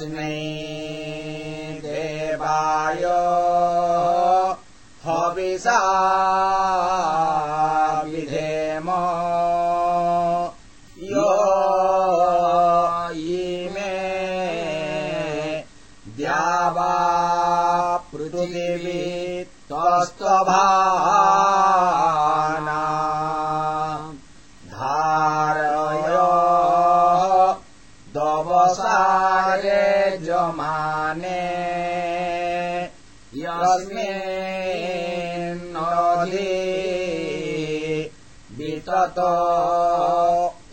तस्मै देवाय हविषार विधेम। यो इमे द्यावा पृथिवी पृथिवितस्त्वभा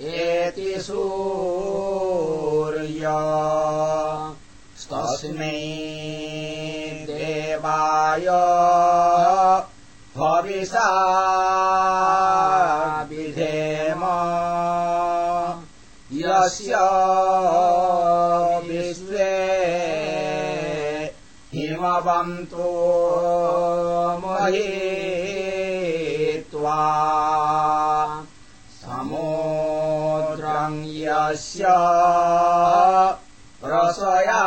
एति सूर्या। तस्मै देवाय भविषा विधेम यस्य विश्वे हिमवन्तो महे त्वा। स्य रसया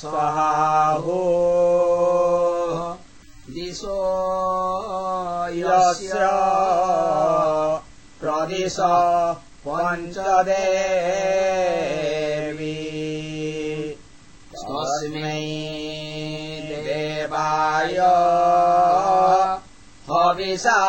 स्वाहो दिशो यस्य प्रदिश पञ्चदेर्वी स्वस्मै रेवाय हदिशा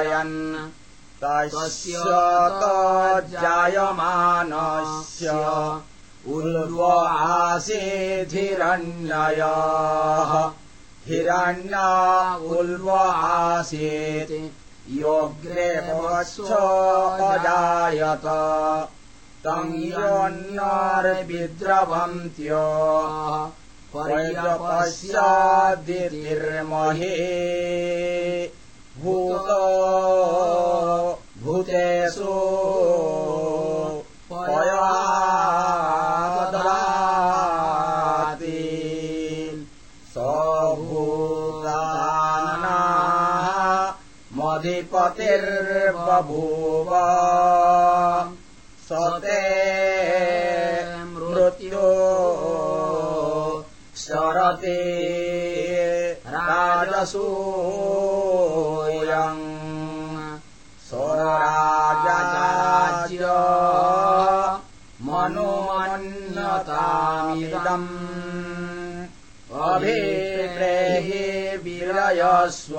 समैरयन् तस्य जायमानस्य उल्व आसीद्धिरण्ययः हिरण्या उल्व आसीत्। योग्रे वत्सोपजायत तम् योन्नार्विद्रवन्त्य। पर्यपश्यादिर्महे भूत पयाददाति स भूताना मधिपतिर्बभूव। स ते मृत्यो शरते राजसूयम् स्वराजाज्य मनुमन्यतामिदम् अभिप्रेहि विरयस्व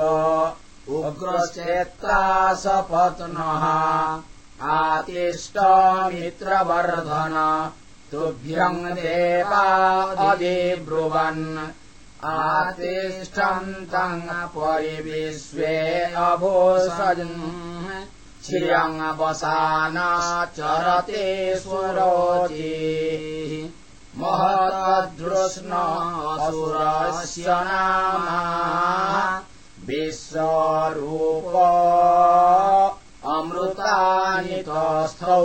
उग्रश्चेत्ता सपत्नः आतिष्ठमित्रवर्धन तुभ्यम् देवा अभिब्रुवन् आतिष्ठन्तम् परिविश्वे अभोषन् श्रियङ्वसाना चरते स्वरोचिः महतदृष्ण असुरस्य नामा। विश्वरूप अमृतानि तस्थौ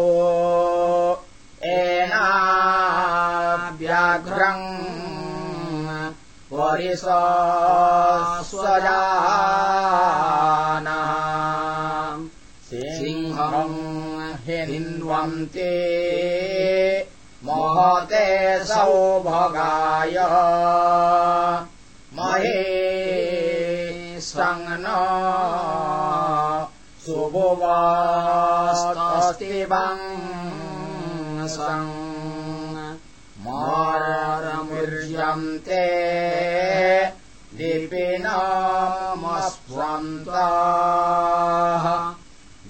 एनाव्याघ्रम् परिसस्वजानः सिंहम् हिन्वन्ते। महते सौभगाय। महे सङ्न सुभुवास्तिवम् मारमिर्यन्ते दिपिनामस्वन्ताः।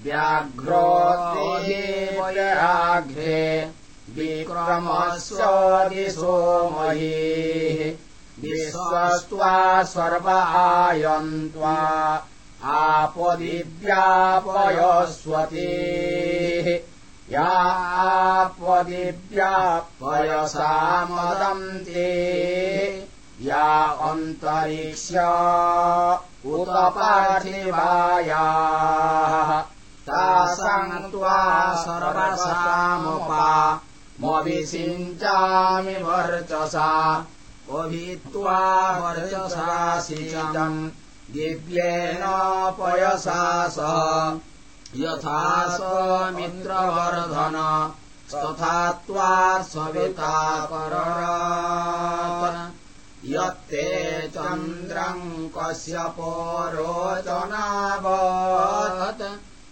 व्याघ्रोदेवयाघ्रे विक्रमस्वदिशो महीः विश्वस्त्वा सर्व आयन्त्वा आपदिव्यापयस्वती यापदिव्यापयसा मदन्ते या अन्तरिक्ष उत पार्थिवायाः तासाम् त्वा सर्वसामुपा मविषिञ्चामि वर्चसा। अभित्वा वर्चसा शीतम् दिव्येन पयसा सह यथा स तथा त्वा सविता कररात् यत्ते चन्द्रम् कश्यपो रोचनावत्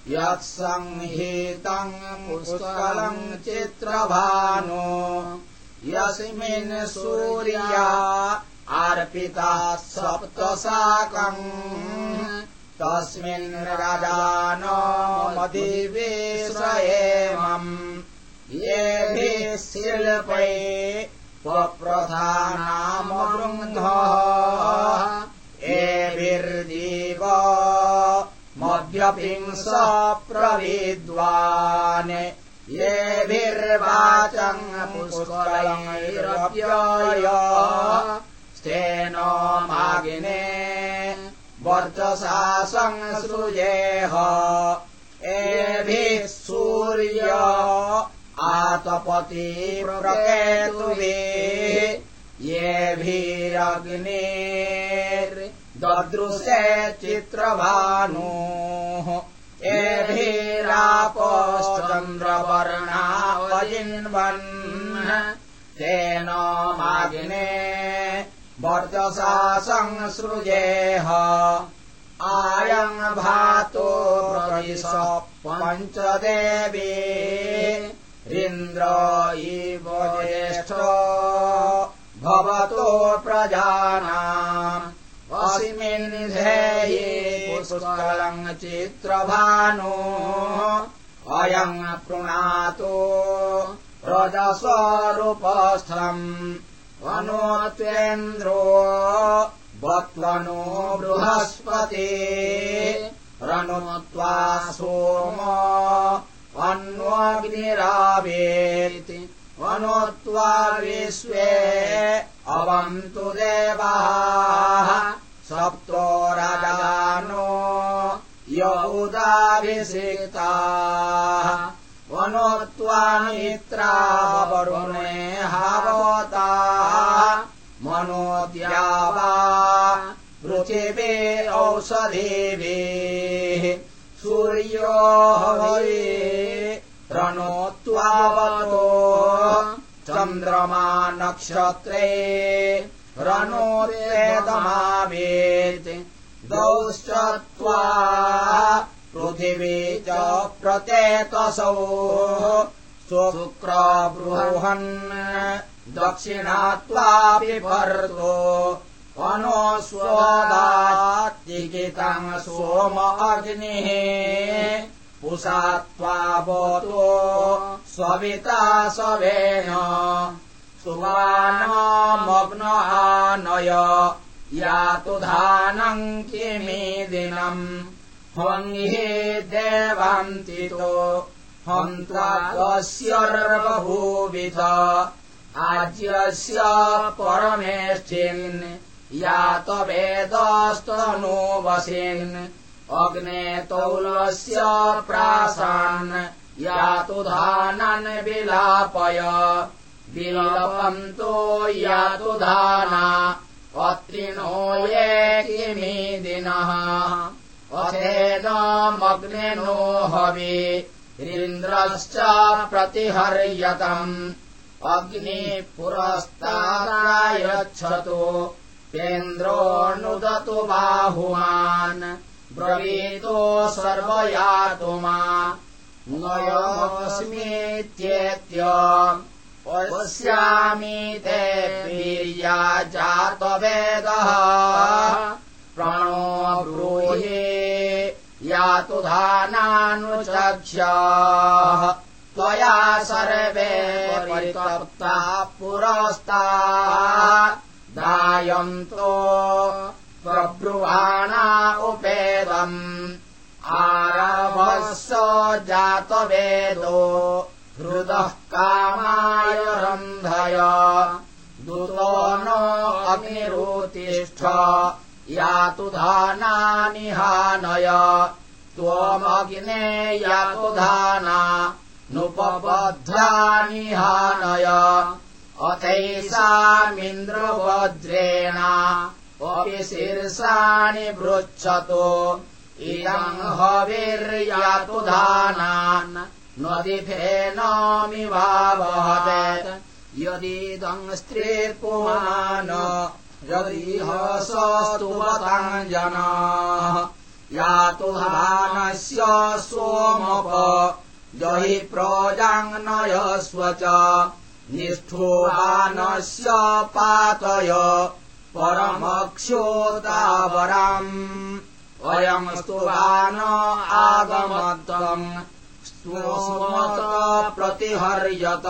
यत्संहितम् पुष्कलम् चित्रभानो। यस्मिन् सूर्या अर्पिता सप्तसाकम् तस्मिन् राजानो मदिवेश एवम् येभिः शिल्पै स्वप्रधानामवृन्धः एभिर्जीव मध्यपिंस प्रविद्वान्। येभिर्वाचम् पुष्करैरप्यय स्तेन मागिने वर्चसा संसृजेह एभिः सूर्य आतपति प्रकेतुभिः। येभिरग्निर्ददृशे चित्रभानुः। एभिरापश्चन्द्रवर्णावजिन्वन् तेन मागिने वर्चसा संसृजेह आयम् भातो प्रविश पञ्चदेवी। इन्द्र इव ज्येष्ठ। भवतो प्रजानाम् अस्मिन् धेये पुष्कलम् चित्रभानो। अयम् पृणातो रजस्वरूपस्थम् अनोत्वेन्द्रो बत्वनो बृहस्पते। रणुत्वा सोम अन्वग्निरावेति। अनुत्वा विश्वे अवन्तु देवाः। सप्तो राजानो यौदाभिषिक्ताः वनोत्वा मित्रावरुणे हावता। मनोद्या वा पृथिवे औषधेभिः। सूर्यो हवे रणोत्वावतो चन्द्रमा नक्षत्रे रणोरेदमावेत् दौश्च त्वा पृथिवी च प्रत्येतसौ। शुक्रबृहन् दक्षिणा त्वापि पर्तो अनोस्वदात्तिकितम् सोम अग्निः। पुषा त्वावतो स्वविता सवेन। सुवानमग्न आनय यातु धानम् किमि दिनम् हङ्गे देवान्तितो हन्त्वास्यर्वभूविध आज्यस्य परमेष्ठिन्। यात वेदस्तनो वसिन् अग्ने तौलस्य प्रासान्। यातु धानान् विलापय। विलपन्तो यातु धाना। अत्रिणो ये किमि नो हवि इन्द्रश्च प्रतिहर्यतम्। अग्नि पुरस्तारायच्छतु केन्द्रोऽनुदतु बाहुमान्। ब्रवीतो सर्वयातु मा नयोऽस्मीत्येत्य पश्यामि ते वीर्या जातवेदः। प्रणो धानानुचक्ष्याः त्वया सर्वे परितप्ता पुरस्ता। दायन्तो प्रब्रुवाणा उपेदम्। आरभः जातवेदो हृदः कामाय रन्धय दुतो नो अग्निरोतिष्ठ यातु धानानि हानय त्वमग्ने यातु धाना नुपबध्यानि हानय। अथैषामिन्द्रवज्रेण अपि शीर्षाणि पृच्छतो। इयम् हविर्यातु धानान् नदिफेनामि वा वहत् यदिदम् स्त्रीर्पुमान यदिह जनाः यातु धानस्य सोमप। जहि प्रोजाङ्नयस्व च निष्ठुवानस्य पातय। परमक्षोतावराम् अयम् स्तुवान आगमत्तम्। स्तोमत प्रतिहर्यत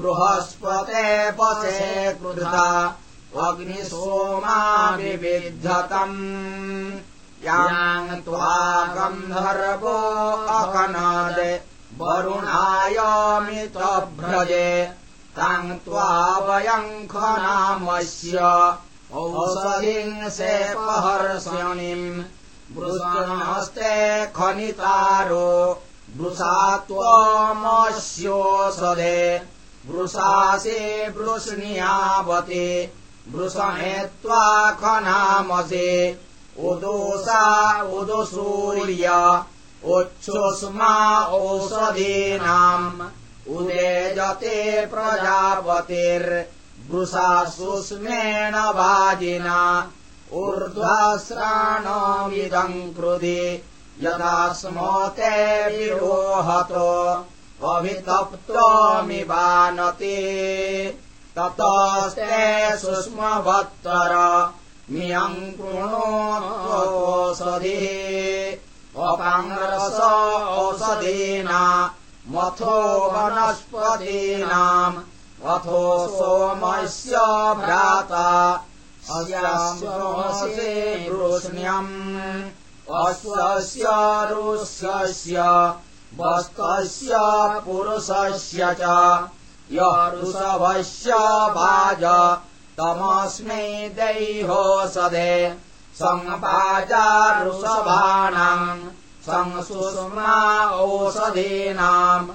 बृहस्पते पसे कृता अग्निसोमा विविद्धतम् याम् त्वा गन्धर्वो अकनाद वरुणायमितभ्रजे ताम् त्वा वयम् खनामस्य। औषधिंसेपहर्षणिम् वृषणहस्ते खनितारो वृषा त्वमस्योषधे वृषासे वृष्ण्यावते वृषणे त्वा खनामसे उदोषा उदसूर्य उच्छुष्मा ओषधीनाम् उदेजते प्रजापतिर्वृषा सुष्मेण वाजिना ऊर्ध्वाश्राणमिदम् कृधि यदा स्मोते विरोहतो अभितप्त्वमिवानते ततस्ते सुष्मवत्तर मियम् कृणोषधिः अपाङ्गरस औषधीना मथो वनस्पतीनाम् अथो सोमस्य भ्राता। अयासे वृष्ण्यम् अश्वस्य रुष्यस्य वस्तस्य पुरुषस्य च। य ऋषभस्य भाज तमस्मै दैहोषधे सङ्पाजा ऋषभाणाम् संसुष्मा ओषधीनाम्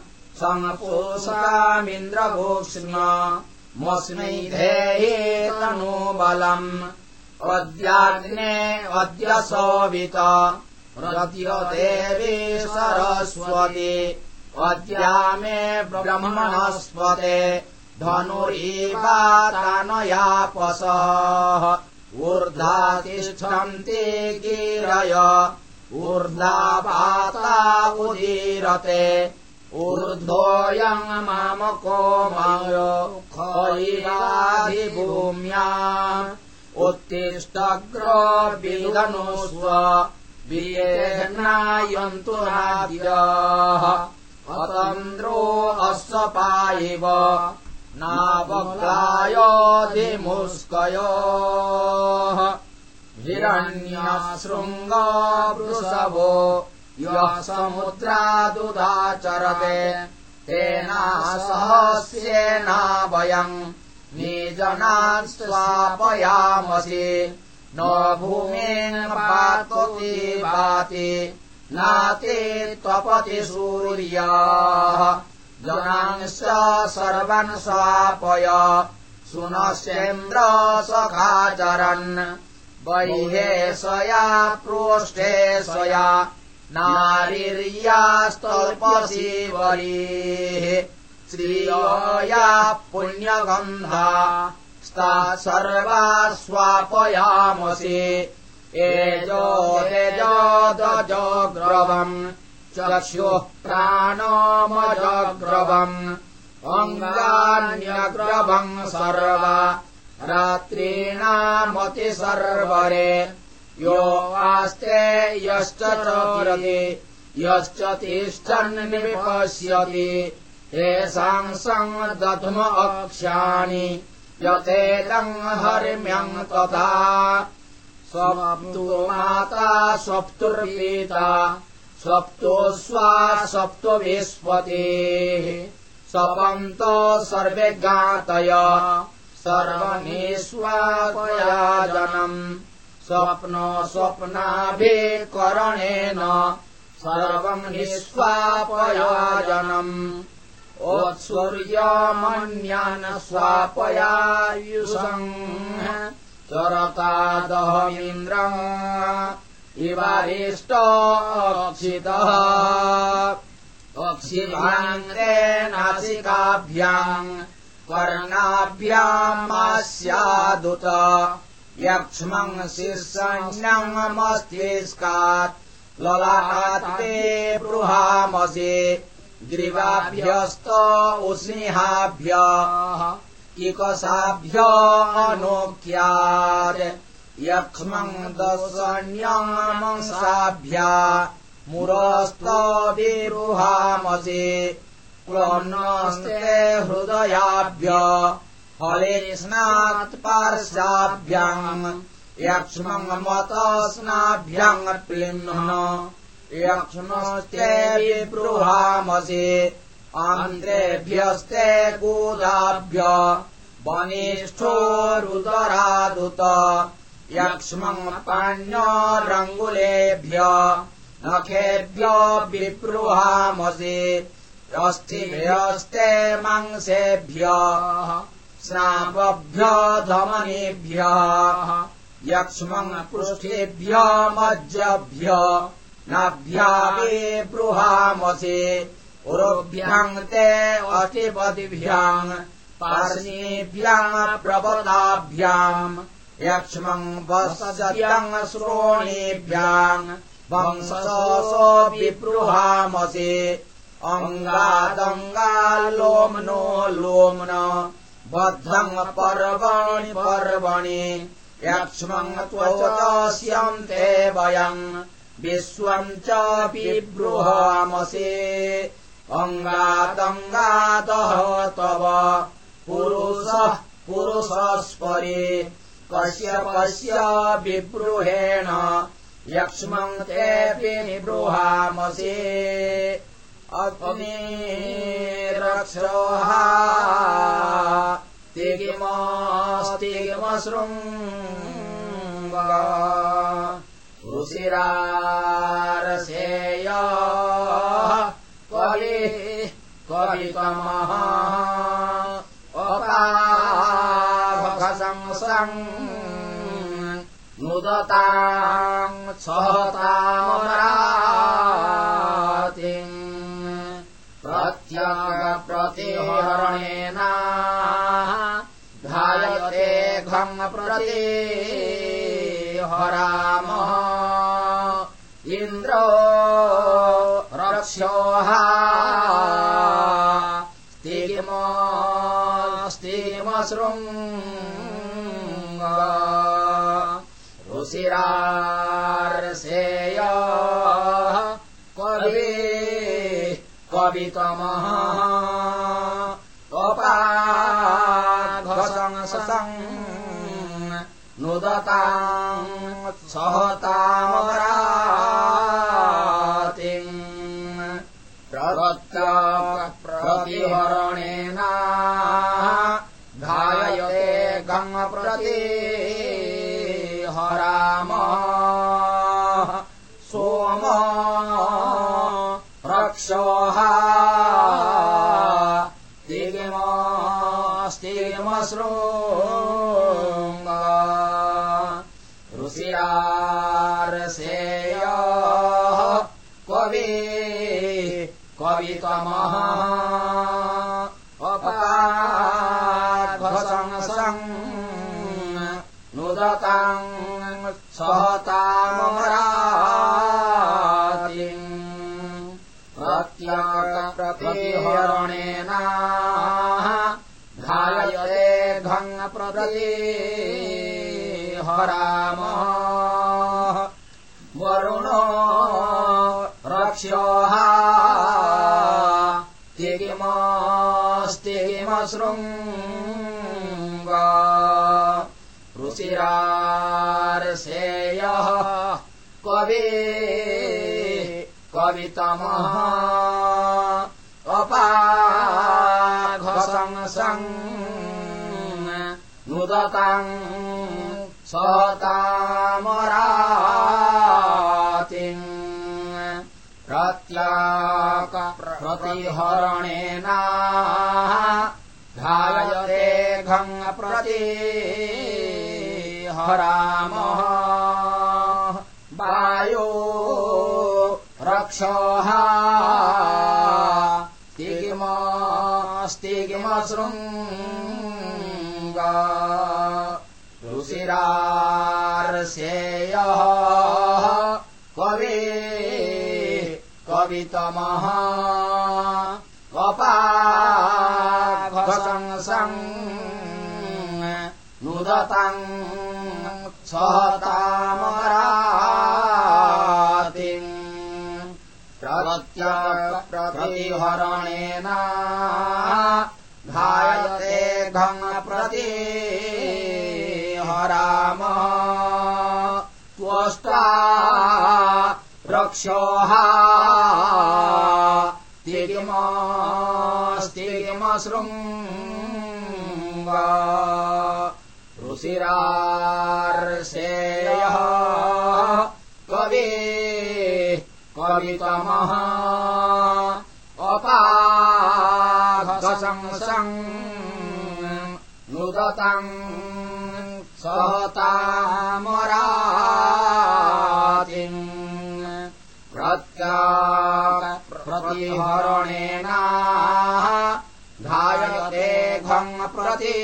मस्मै धेये तनो बलम् अद्याग्ने अद्य सोवित देवी सरस्वती अद्या मे ब्रह्मणस्पते धनुरीवातानयापसः। ऊर्धा तिष्ठन्ति गिरय ऊर्ध्वापाता उदीरते। ऊर्ध्वोऽयम् मामको खयिराधिभूम्या उत्तिष्ठग्रविदनुष्व वियेनायन्तु राज्ञः। अतन्द्रो अस्वपायिव नावग्लायोधिमुष्कयोः हिरण्यशृङ्गवृषभो यः समुद्रादुदाचरते तेना सहस्येना वयम् निजनान् स्वापयामसि। न भूमेन पातति वाति नाति त्वपति सूर्याः जनांश्च सर्वन् स्वापय। सुनश्चेन्द्र सखाचरन्। बह्ये स्वया प्रोष्ठे स्वया। नारीर्यास्तल्पशीवरीः श्रिया पुण्यगन्धा। स्ता सर्वा स्वापयामसि। एजो एजोदजग्रवम् प्राणमजग्रवम् अङ्गान्यग्रवम् सर्वा रात्रीणामति सर्वरे। यो आस्ते यश्च चरति यश्च तिष्ठन्निपश्यति तेषाम् सङ्गध्म अक्ष्याणि यथेदम् हरिम्यम् तथा। स्वप्तु माता स्वप्तुर्पीता स्वप्तोऽस्वा सप्तविस्पतेः सपन्तो सर्वे गातय सर्वमेष्वापयाजनम् स्वप्न स्वप्नाभिकरणेन सर्वम् निःस्वापयाजनम् ओत्सूर्यमन्यान् स्वापयायुषम् चरतादहमिन्द्रम् इवारिष्टोक्षितः अक्षिभाङ्गे नासिकाभ्याम् कर्णाभ्यामास्यादुत यक्ष्मम् शीर्षण्यमस्तिष्कात् ललाटे बृहामसे ग्रीवाभ्यस्त उष्णिहाभ्यः किकसाभ्य अनोक्यात् यक्ष्मम् मुरस्तविरुहामसे क्लन्नस्ते हृदयाभ्य फलेस्नात् पार्श्वाभ्याम् यक्ष्मम् मतस्नाभ्याम् प्लिह्न यक्ष्मस्ते विबृहामसे आन्द्रेभ्यस्ते गोदाभ्य वनिष्ठोरुदरादुत यक्ष्मम् पाण्यरङ्गुलेभ्य नखेभ्य विप्रुहामसि अस्थिभ्यस्ते मांसेभ्य स्नापभ्य धमनेभ्यः यक्ष्मम् पृष्ठेभ्य मज्जभ्य नाभ्यावे बृहामसे उरुभ्याम् ते अतिपदिभ्याम् पार्श्वेभ्याम् प्रबलाभ्याम् यक्ष्मम् वसजम् श्रोणेभ्याम् वंशसो विपृहामसे अङ्गादङ्गाल्लोम्नो लोम्न बद्धम् पर्वणि पर्वणि। यक्ष्मम् त्वचस्यम् ते वयम् विश्वम् चापि बृहामसे अङ्गादङ्गादः तव पुरुषः पुरुषस्परे कस्य कस्य विबृहेण यक्ष्मम् तेऽपि बृहामसे अग्निरक्षोः तिगिमस्तिगिमशृङ्ग रुचिरारसेय। कवि कवितमः नुदताम् सहतामरातिम् प्रत्यगप्रतिहरणेन धायते घम् प्रति हरामः इन्द्रो रक्ष्योः स्तिमस्तिमशृङ्ग रुचिरार्सेय कवि कवितमः अपाघसंसम् नुदताम् सहतामरातिम् प्रवत्ता प्रतिहरणेन तिगिमस्तिगिमशृङ्ग रुचिरारसेय कवि कवितमः। अपाघसंसम् नुदताम् सहतामरातिम् प्रत्यगप्रतिहरणेन धायते घम् प्रति हरामः वरुणो रक्ष्योः तिगिमस्तिगिमशृङ्ग रुचिरारसेयः कवि कवितमः अपाघसंसम् नुदताम् सहतामरातिम् प्रत्याकप्रतिहरणेन धायते घम् प्रति हरामः वायो रक्षोः तिगिमस्तिगिमशृङ्ग रुचिरारसेयः कवि कवितमः। अपाघसंसम् नुदताम् सहतामरातिम् प्रत्यगप्रतिहरणेन धायते प्रति हरामः त्वष्टा रक्षोः तिगिमस्तिगिमशृङ्ग। ऋषिरार्षेयः कवे अपाघसंसम् नुदतम् सहतामरातिम् प्रत्या प्रतिहरणेन धायते घम् प्रति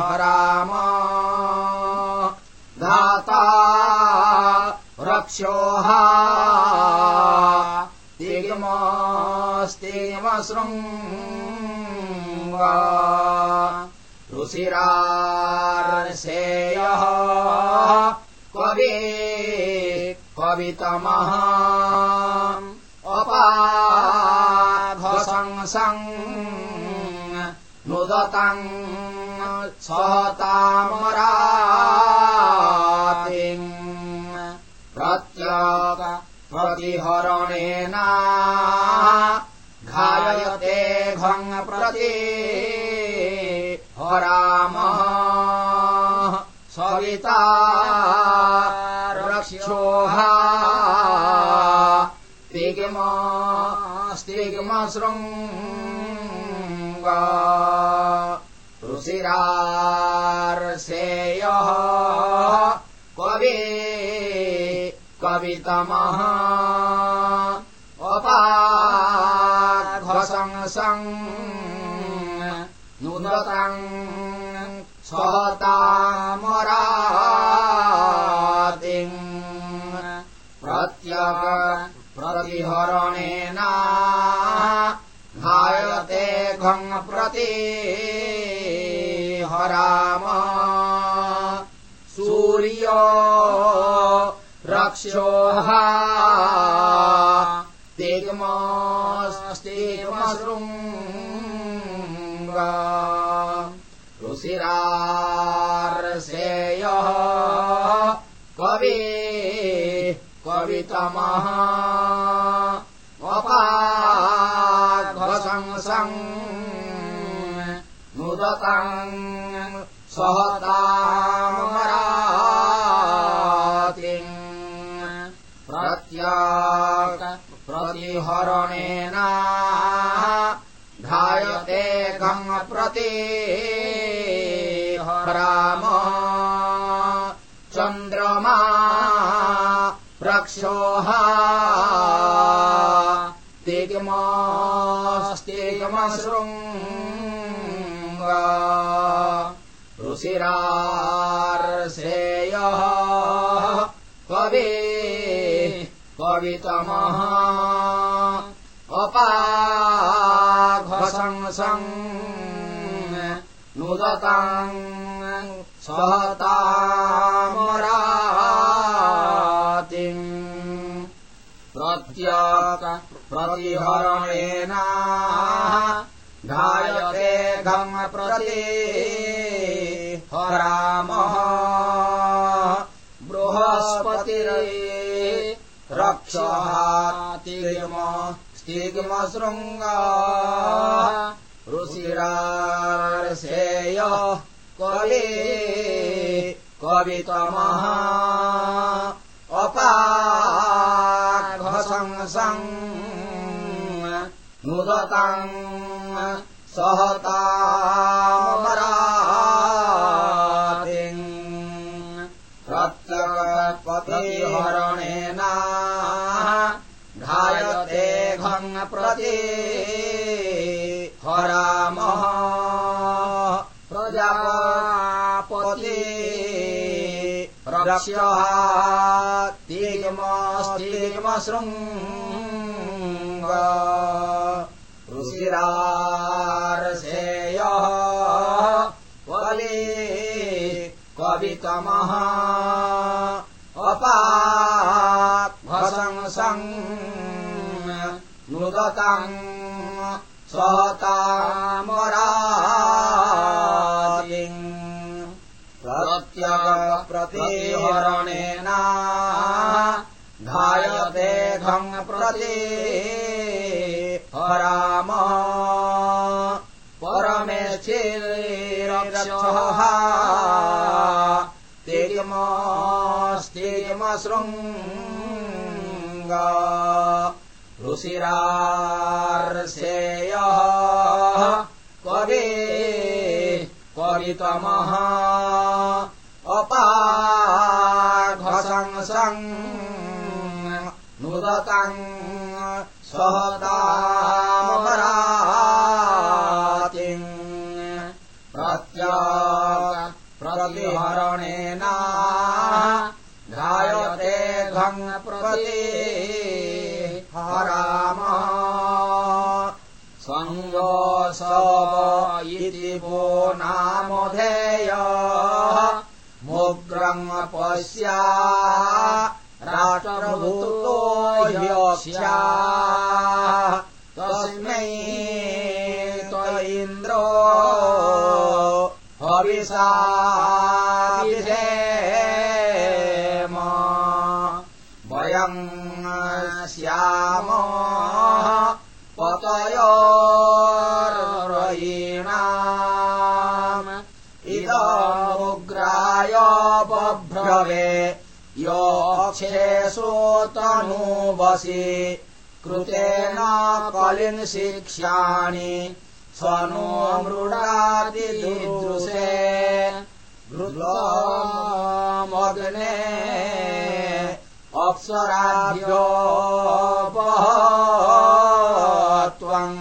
हराम धाता रक्षोः तिग्मस्तिग्मशृङ्ग ऋषिरार्षेयः कवे कवितमः। अपाघसंसम् नुदतम् सहतामरातिम् प्रत्याग प्रतिहरणेन घायते घङ् प्रति। हरामः सविता ऋषिरार्षेयः कवितमः अपाघसंसम् नुदतम् सहतामरातिम् प्रत्यग प्रतिहरणेन घायते घम् प्रति हराम सूर्यो तिग्मस्तिग्मशृङ्ग ऋषिरार्षेयः कवे कवितमः। अपाघसंसम् नुदतम् सहतामरातिम् प्रतिहरणेन धायते घम् प्रति हराम चन्द्रमा रक्षोः तिग्मस्तिग्मशृङ्ग ऋषिरार्षेयः कवे अपाघसंसम् नुदतम् सहतामरातिम् प्रतिहरणेन घायते घम् प्रति हरामः बृहस्पतिरे रक्षः तिग्म स्तिग्मशृङ्ग। ऋषिरार्षेय कवे कवितमः। अपाघसंसम् नुदतम् सहतामरातिम् प्रति हरामः प्रजापति रक्ष्यः तिग्मस्तिग्मशृङ्ग ऋषिरार्षेयः वले कवितमः। अपाघसंसम् नुदतम् सहतामरातिम् प्रत्यगप्रतिहरणेन घायते घम् प्रति हराम। स्वहा तेजमस्तेजमशृङ्ग ऋषिरार्षेयः। कवे कवितमः अपाघसंसङ् नुदतम् स्वहतामपरातिम् प्रत्या प्रतिहरणेन ध्यायते घङ् प्रति हराम सङ्गोस इति वो नामधेय मुग्रम् पश्या राष्ट्रभूतो ह्यस्या तस्मै त्व इन्द्रो। हविषाविधेम स्याम पतयोरयीणाम् इदमुग्राय बभ्रवे योक्षेषोतनुवसि कृतेन कलिन् शिक्ष्याणि मृडादिदृशे घृतमग्ने अप्सराभ्यो त्वम्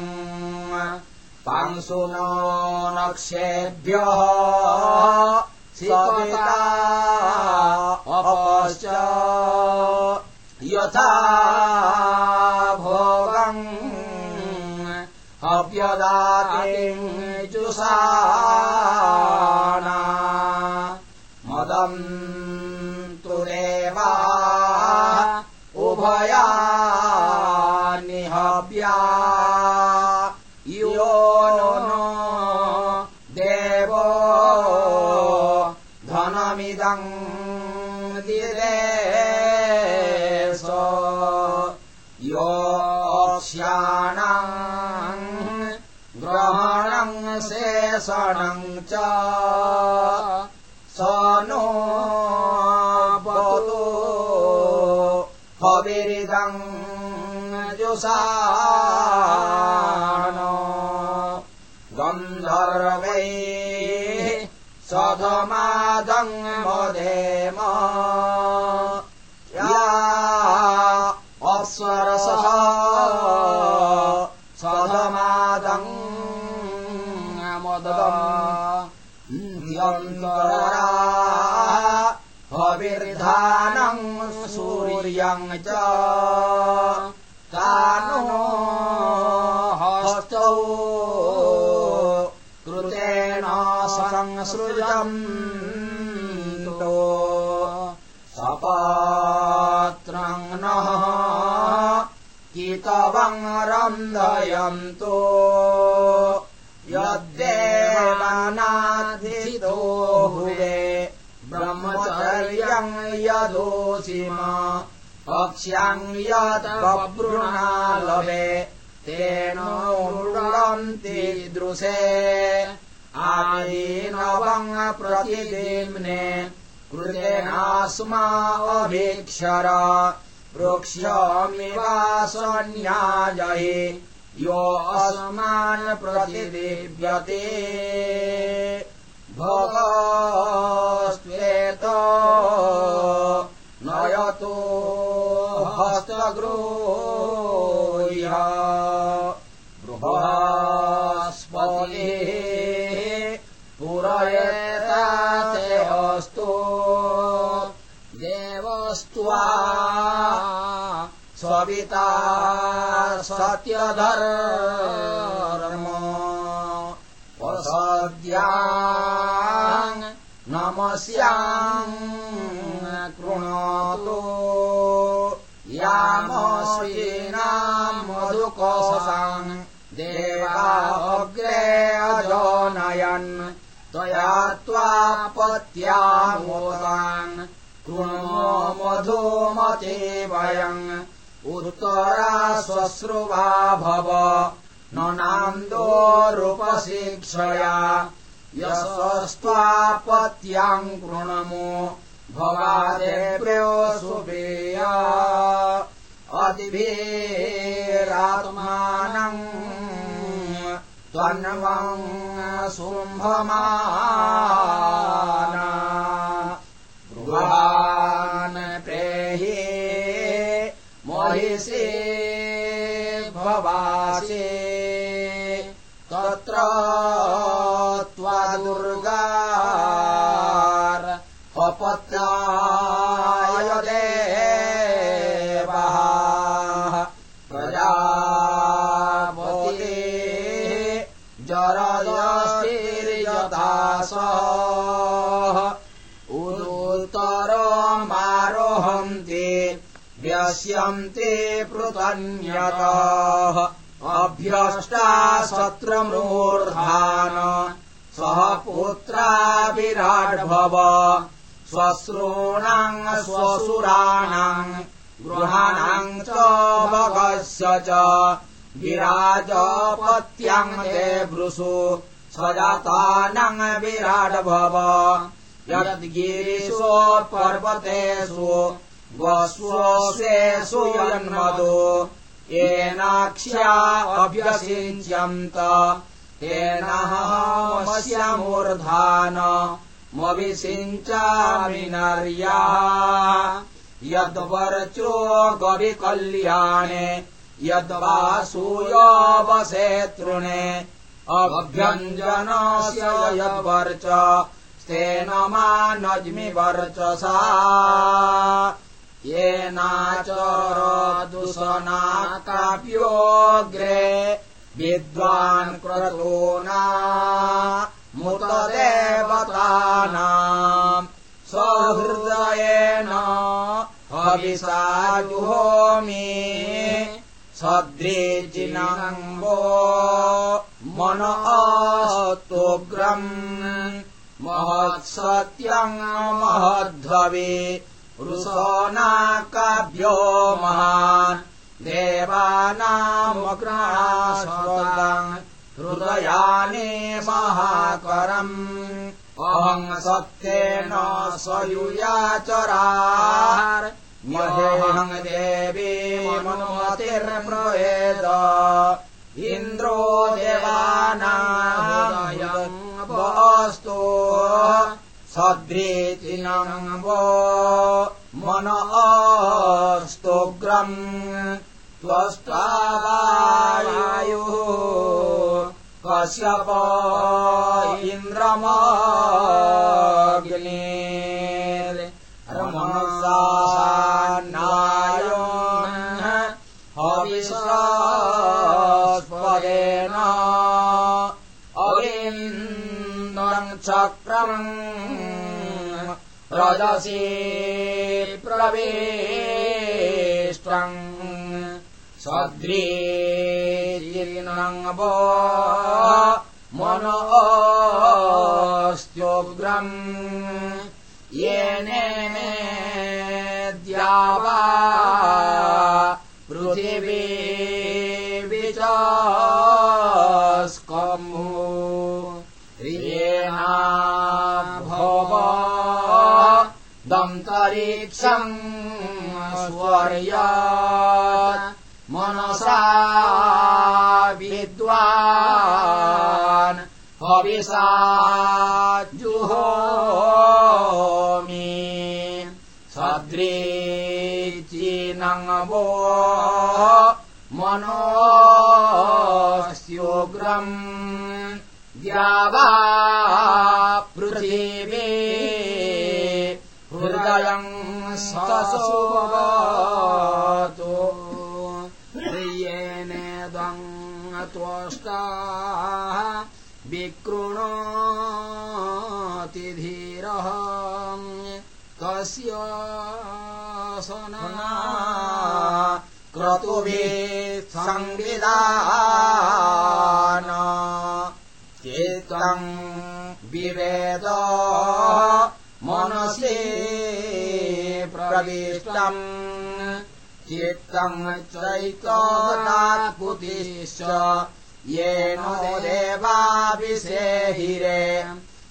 पांसुनो नक्षेभ्यः शिता अपश्च यथा भोगम्। अव्यदातिम् जुषाणा। मदम् उभया निहव्या यो नो देवो धनमिदम् दिरे स योक्ष्याणाम् ग्रहणम् शेषणम् च। स नो हविरिदम् जुषाण गन्धर्वै सधमादम् मधेम या अप्सरसः सधमादम् मदन्तरा हविर्धानम् सूर्यम् च कानो हस्तौ कृतेन संसृजम् सपात्रम् नः कितवम् रन्धयन्तो यद्देवानाधितो हुवे यदोषिम पक्ष्याम् यत् बभृणालभे तेन मृडन्ति दृशे। आदीनवम् प्रतिदिम्ने। कृतेनास्मा अभीक्षर वृक्ष्यमिवासन्याजहि यो अस्मान् प्रतिदिव्यते भगस्त्वेत नयतो हस्तगृह्य बृहस्पतिः पुरयेताते अस्तु देवस्त्वा सविता सत्यधर्म वसद्याम् नमस्याम् कृणोतु। यामश्रीणाम् मधुकोशान् देवाग्रे अजोनयन् त्वया त्वापत्यामोदान् कृणो मधुमते वयम् उत्तरा श्वश्रुवा भव न नान्दोरुपशिक्षया यशस्त्वापत्याम् कृणमो। भवादेव्यो सुबेय अतिभिरात्मानम् त्वन्वम् शुम्भमाना त्वा दुर्गा अपत्याय देवः प्रजापते जरयस्तिर्यदास उदुत्तरमारोहन्ति व्यस्यन्ते पृतन्यतः अभ्यष्टा शत्रुमूर्धान सह पुत्रा विराड्भव श्वश्रूणाम् स्वसुराणाम् गृहाणाम् च भगस्य च। विराजपत्याम् ते वृषु स्वजातानाम् विराड्भव। यद्गिरिषोत्पर्वतेषु वस्वसेषु यन्मदो येनाक्ष्या अभ्यसिञ्च्यन्त तेन मस्यमूर्धान मविषिञ्चामि नर्या। यद्वर्चो गविकल्याणे यद्वासूयोऽवसे तृणे अभ्यञ्जनस्य यद्वर्च स्तेन मा नज्मि वर्चसा येनाचरदुशना काप्योऽग्रे विद्वान् क्रतूना मुतदेवतानाम् सहृदयेन हविषाजुहोमि सद्रेजिनम्बो मन अस्तोग्रम् महत्सत्यम् वृषनाकाभ्यो महान्। देवानामग्रास्वताम् हृदयानि महाकरम्। अहम् सत्येन स्वयुयाचरार् महेऽहम् देवी मनुमतिर्मृवेद इन्द्रो देवानायम् सद्रीचिनम् वो मन अस्तोग्रम् त्वष्टावायुः कश्यप इन्द्रमाग्नि रमसान्नाय हविषस्पदेन अविन्दम् चक्रम् रजसी प्रवेष्टम्। सद्रीर्नङ्गो मन अस्त्योग्रम् येने द्यावा पृथिवी विचास्कमु। येना भव दन्तरीक्षम् स्वर्या मनसा विद्वान्। हविषा जुहोमि सद्रीचिनङ्गो मनोस्योग्रम् द्यावा पृथिवी हृदयम् ससुवतो प्रियेनेदम् त्वष्टाः विकृणोति धीरः कस्य सना क्रतुभिः संविदान चेतम् विवेद मनसि प्रविष्टम्। चित्तम् चैतनात्पुतिश्च येनो देवाभिषेहिरे।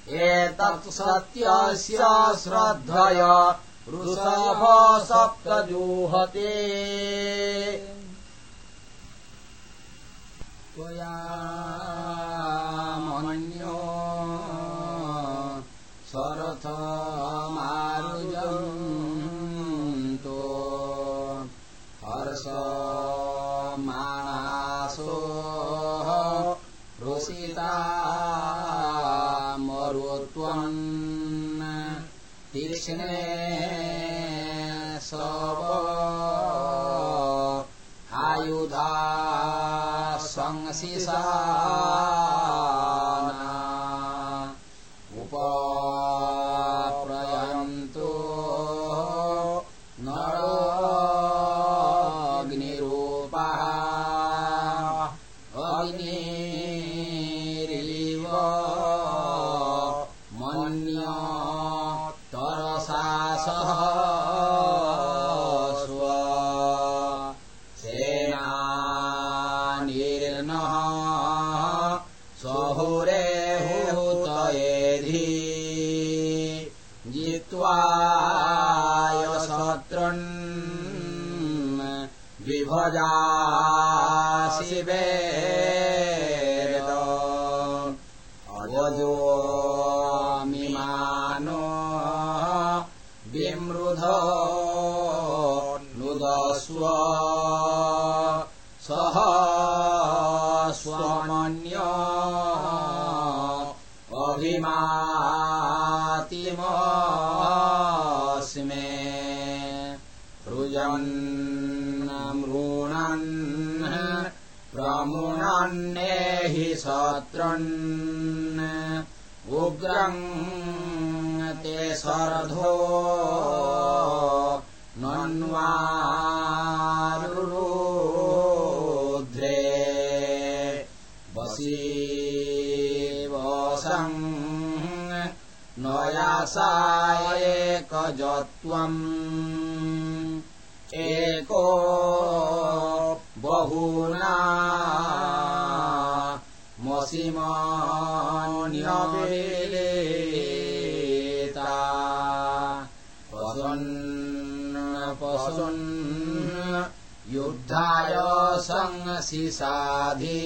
एतत् सत्यस्य श्रद्धय। वृषभ सप्तजूहते। त्वया तीक्ष्णे सव आयुधा संशिसा शत्रुन् उग्रम् ते शरधो नन्वारुद्रे वसीवसम् नयासायेकजत्वम् एको युद्धाय संसिसाधि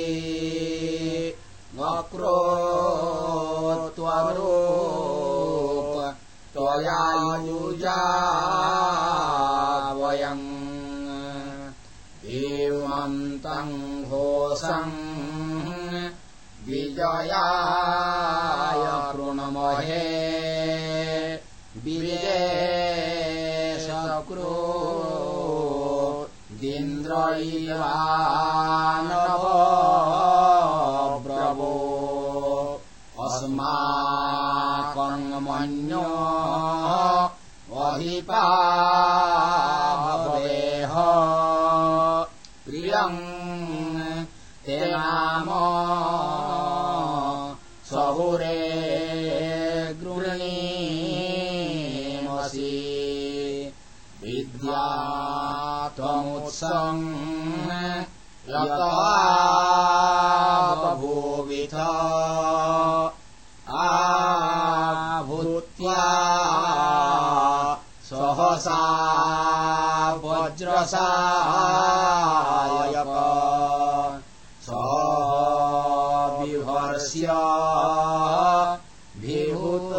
वक्रो त्वरोप त्वयायुजा वयम्। एवन्तम् घोषम् विजयाय दिन्द्रैवानवब्रवो अस्माकङ्मन्यो अधिपावेह प्रियम् ते नाम सहुरे गृह्णीमसि। विद्या त्वमुत्सम् वज्रसायक स विभर्ष्य विभूत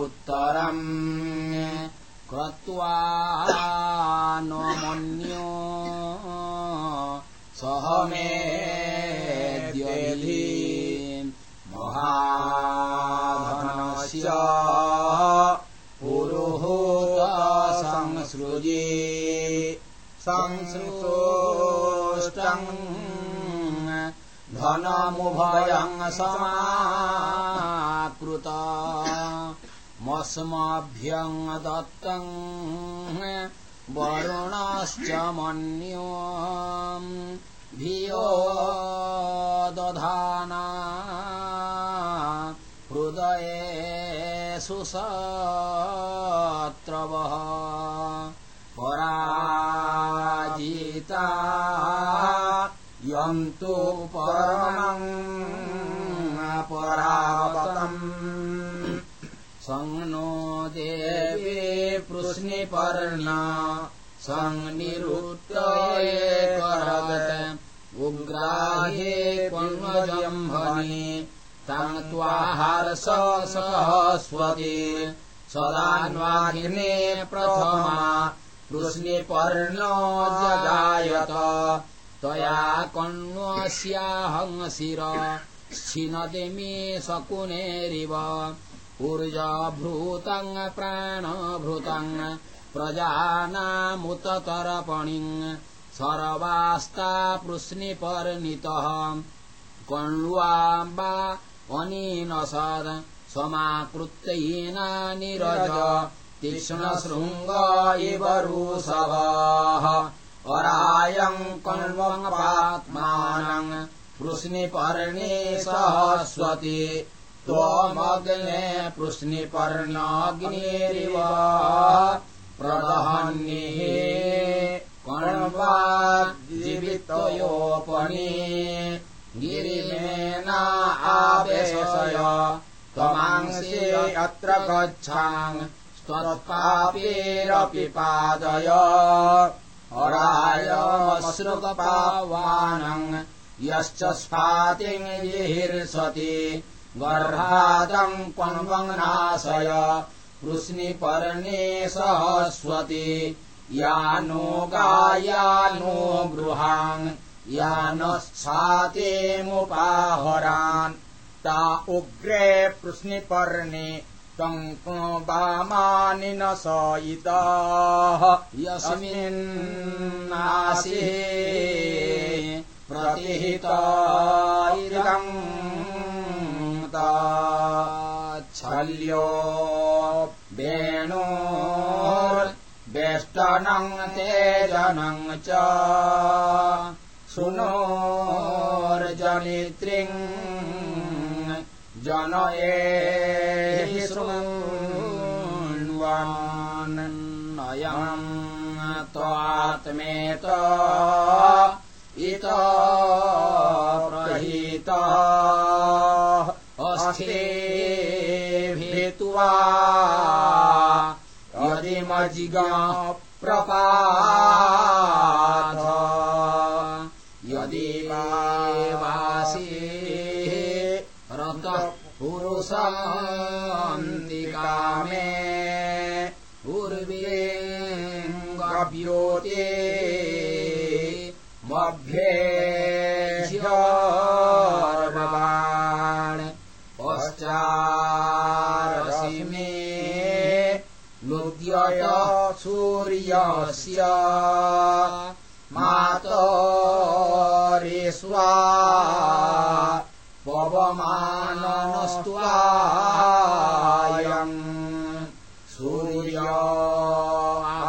उत्तरम् कृत्वा न मन्यो। सह मे महाधनस्य संसृतोष्टम् धनमुभयम् समाकृत मस्मभ्यम् दत्तम् वरुणश्च मन्यो धियो दधाना हृदयेषु सत्रवः पराजिता तम् तु परमम् परावतम्। सङ्नो देवे पृश्निपर्णा सङ्निरुत्तये करगत उग्राहे क्वन्वजम्भनि तम् त्वाहारस सहस्वती सदान्वाहिने प्रथमा कृष्णिपर्णो जगायत त्वया कण्वस्याहंशिर छिनदिमि शकुनेरिव। ऊर्जभृतम् प्राणभृतम् प्रजानामुततरपणिम् सर्वास्ता पृश्निपर्णितः कण्वाम्बा अनीनसद। समाकृत्ययीनानिरज तीक्ष्णशृङ्ग इव रुषभाः अरायम् कण्वपात्मानम् पृश्निपर्णे सहस्वती। त्वमग्ने पृश्निपर्णाग्निरिव प्रदहन्निः। जीवितयोपणी गिरिमेना आवेशय त्वमांसे अत्र गच्छाम् स्वत्पापेरपि पादय। अरायश्रुतपावानम् यश्च स्फातिम् जिहिर्षति गर्भादम् क्वन्वङ्नाशय कृष्णिपर्णे सहस्वती। या नो गायानो गृहान् या न ता उग्रे पृश्निपर्णे वामानि न स इतः यस्मिन्नासि प्रतिहिता छल्यो वेणो वेष्टनम् तेजनम् च। सुनोर्जनित्रिम् जन एषृण्वन्नयम् त्वात्मेत इत प्रहीत अस्थिभित्वा यदिमजिगा प्रपाथ पुरुषान्तिकामे उर्वेङ्गव्योते मभ्येष्यर्वाण पश्चारसि मे लुद्यय सूर्यस्य मातरिस्वा पवमाननस्त्वायम् सूर्य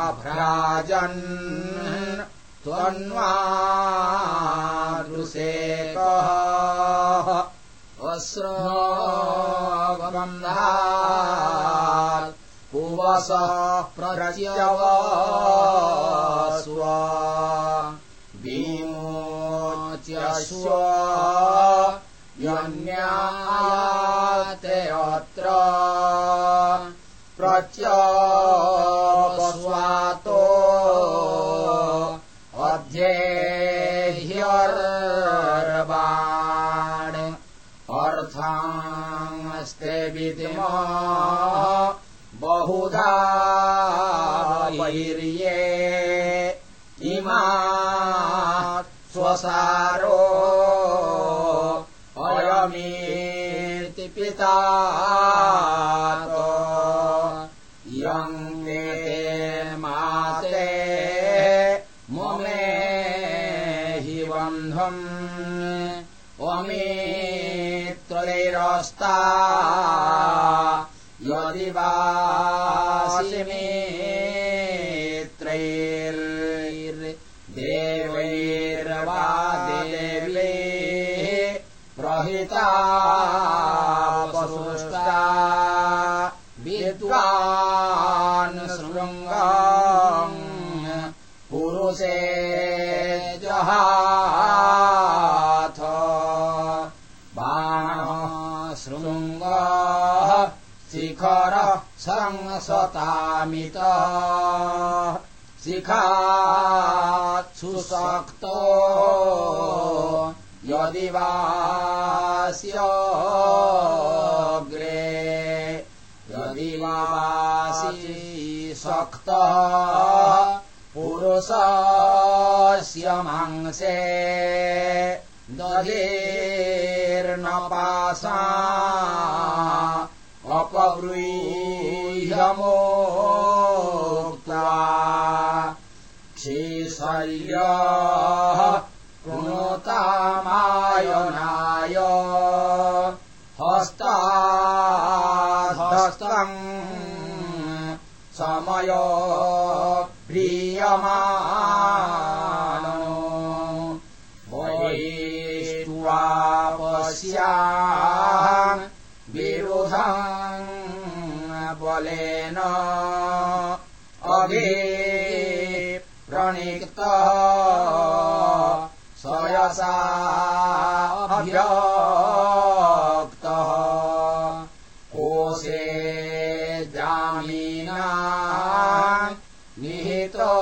आभ्राजन् त्वन्वादृशेकः अस्रगन्धात् कुवस प्रत्यवस्व। विमोच्यस्व यन्यायाते अत्र प्रत्यवस्वातो अध्येह्यर्वाण अर्थास्ते विद्मा बहुधा वैर्ये इमा स्वसारो अयमेति पिता यम् मे माते ममे हि बन्धम्। अमेत्रैरस्ता यदि वासि वसुष्टा विद्वान् पुष्टा पुरुषे जहाथ बाणः शृङ्गिखरः सन् सतामिता शिखात्सुसक्तो यदि वास्यग्रे यदि वासि सक्तः पुरुषस्य मांसे। दधेर्न पासा अपगृह्यमोक्त्वा क्षेशल्य कृणोतामायनाय हस्ताहस्तम् समय प्रीयमानो। वैष्वापस्या विरुधम् बलेन अभि प्रणिक्तः सयसाभ्यक्तः कोशे जामीना निहितो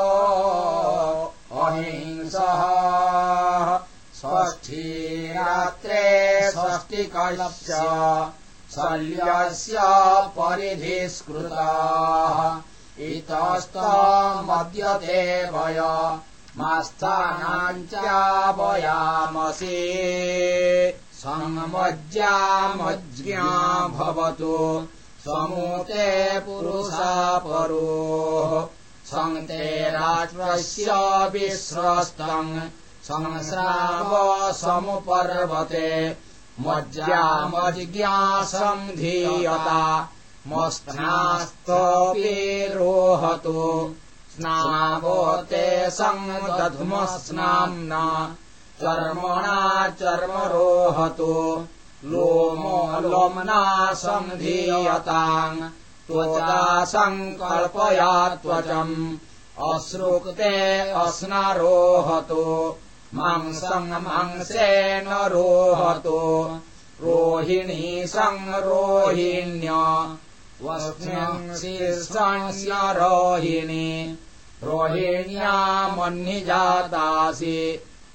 अहिंसः। षष्ठीरात्रे षष्टिकलप्स शल्यस्य परिधिष्कृताः इतस्तमद्यते वय मास्थानाम् चावयामसि संमज्यामज्ञा भवतु समूते पुरुषा परो सङ्ते राष्ट्रस्य विश्रस्तम् संस्राव समुपर्वते मज्जामज्ञासम् धीयता मस्नास्तपि रोहतु स्नावोते सङ्गधुमस्नाम्ना चर्मणा चर्म रोहतु लोमो लोम्ना सन्धीयताम् त्वचा सङ्कल्पया त्वचम्। अश्रुक्ते अस्नारोहतु मांसम् मांसेन रोहतु। रोहिणी संरोहिण्य शीर्षण्य रोहिणी रोहिण्यामन्निजातासि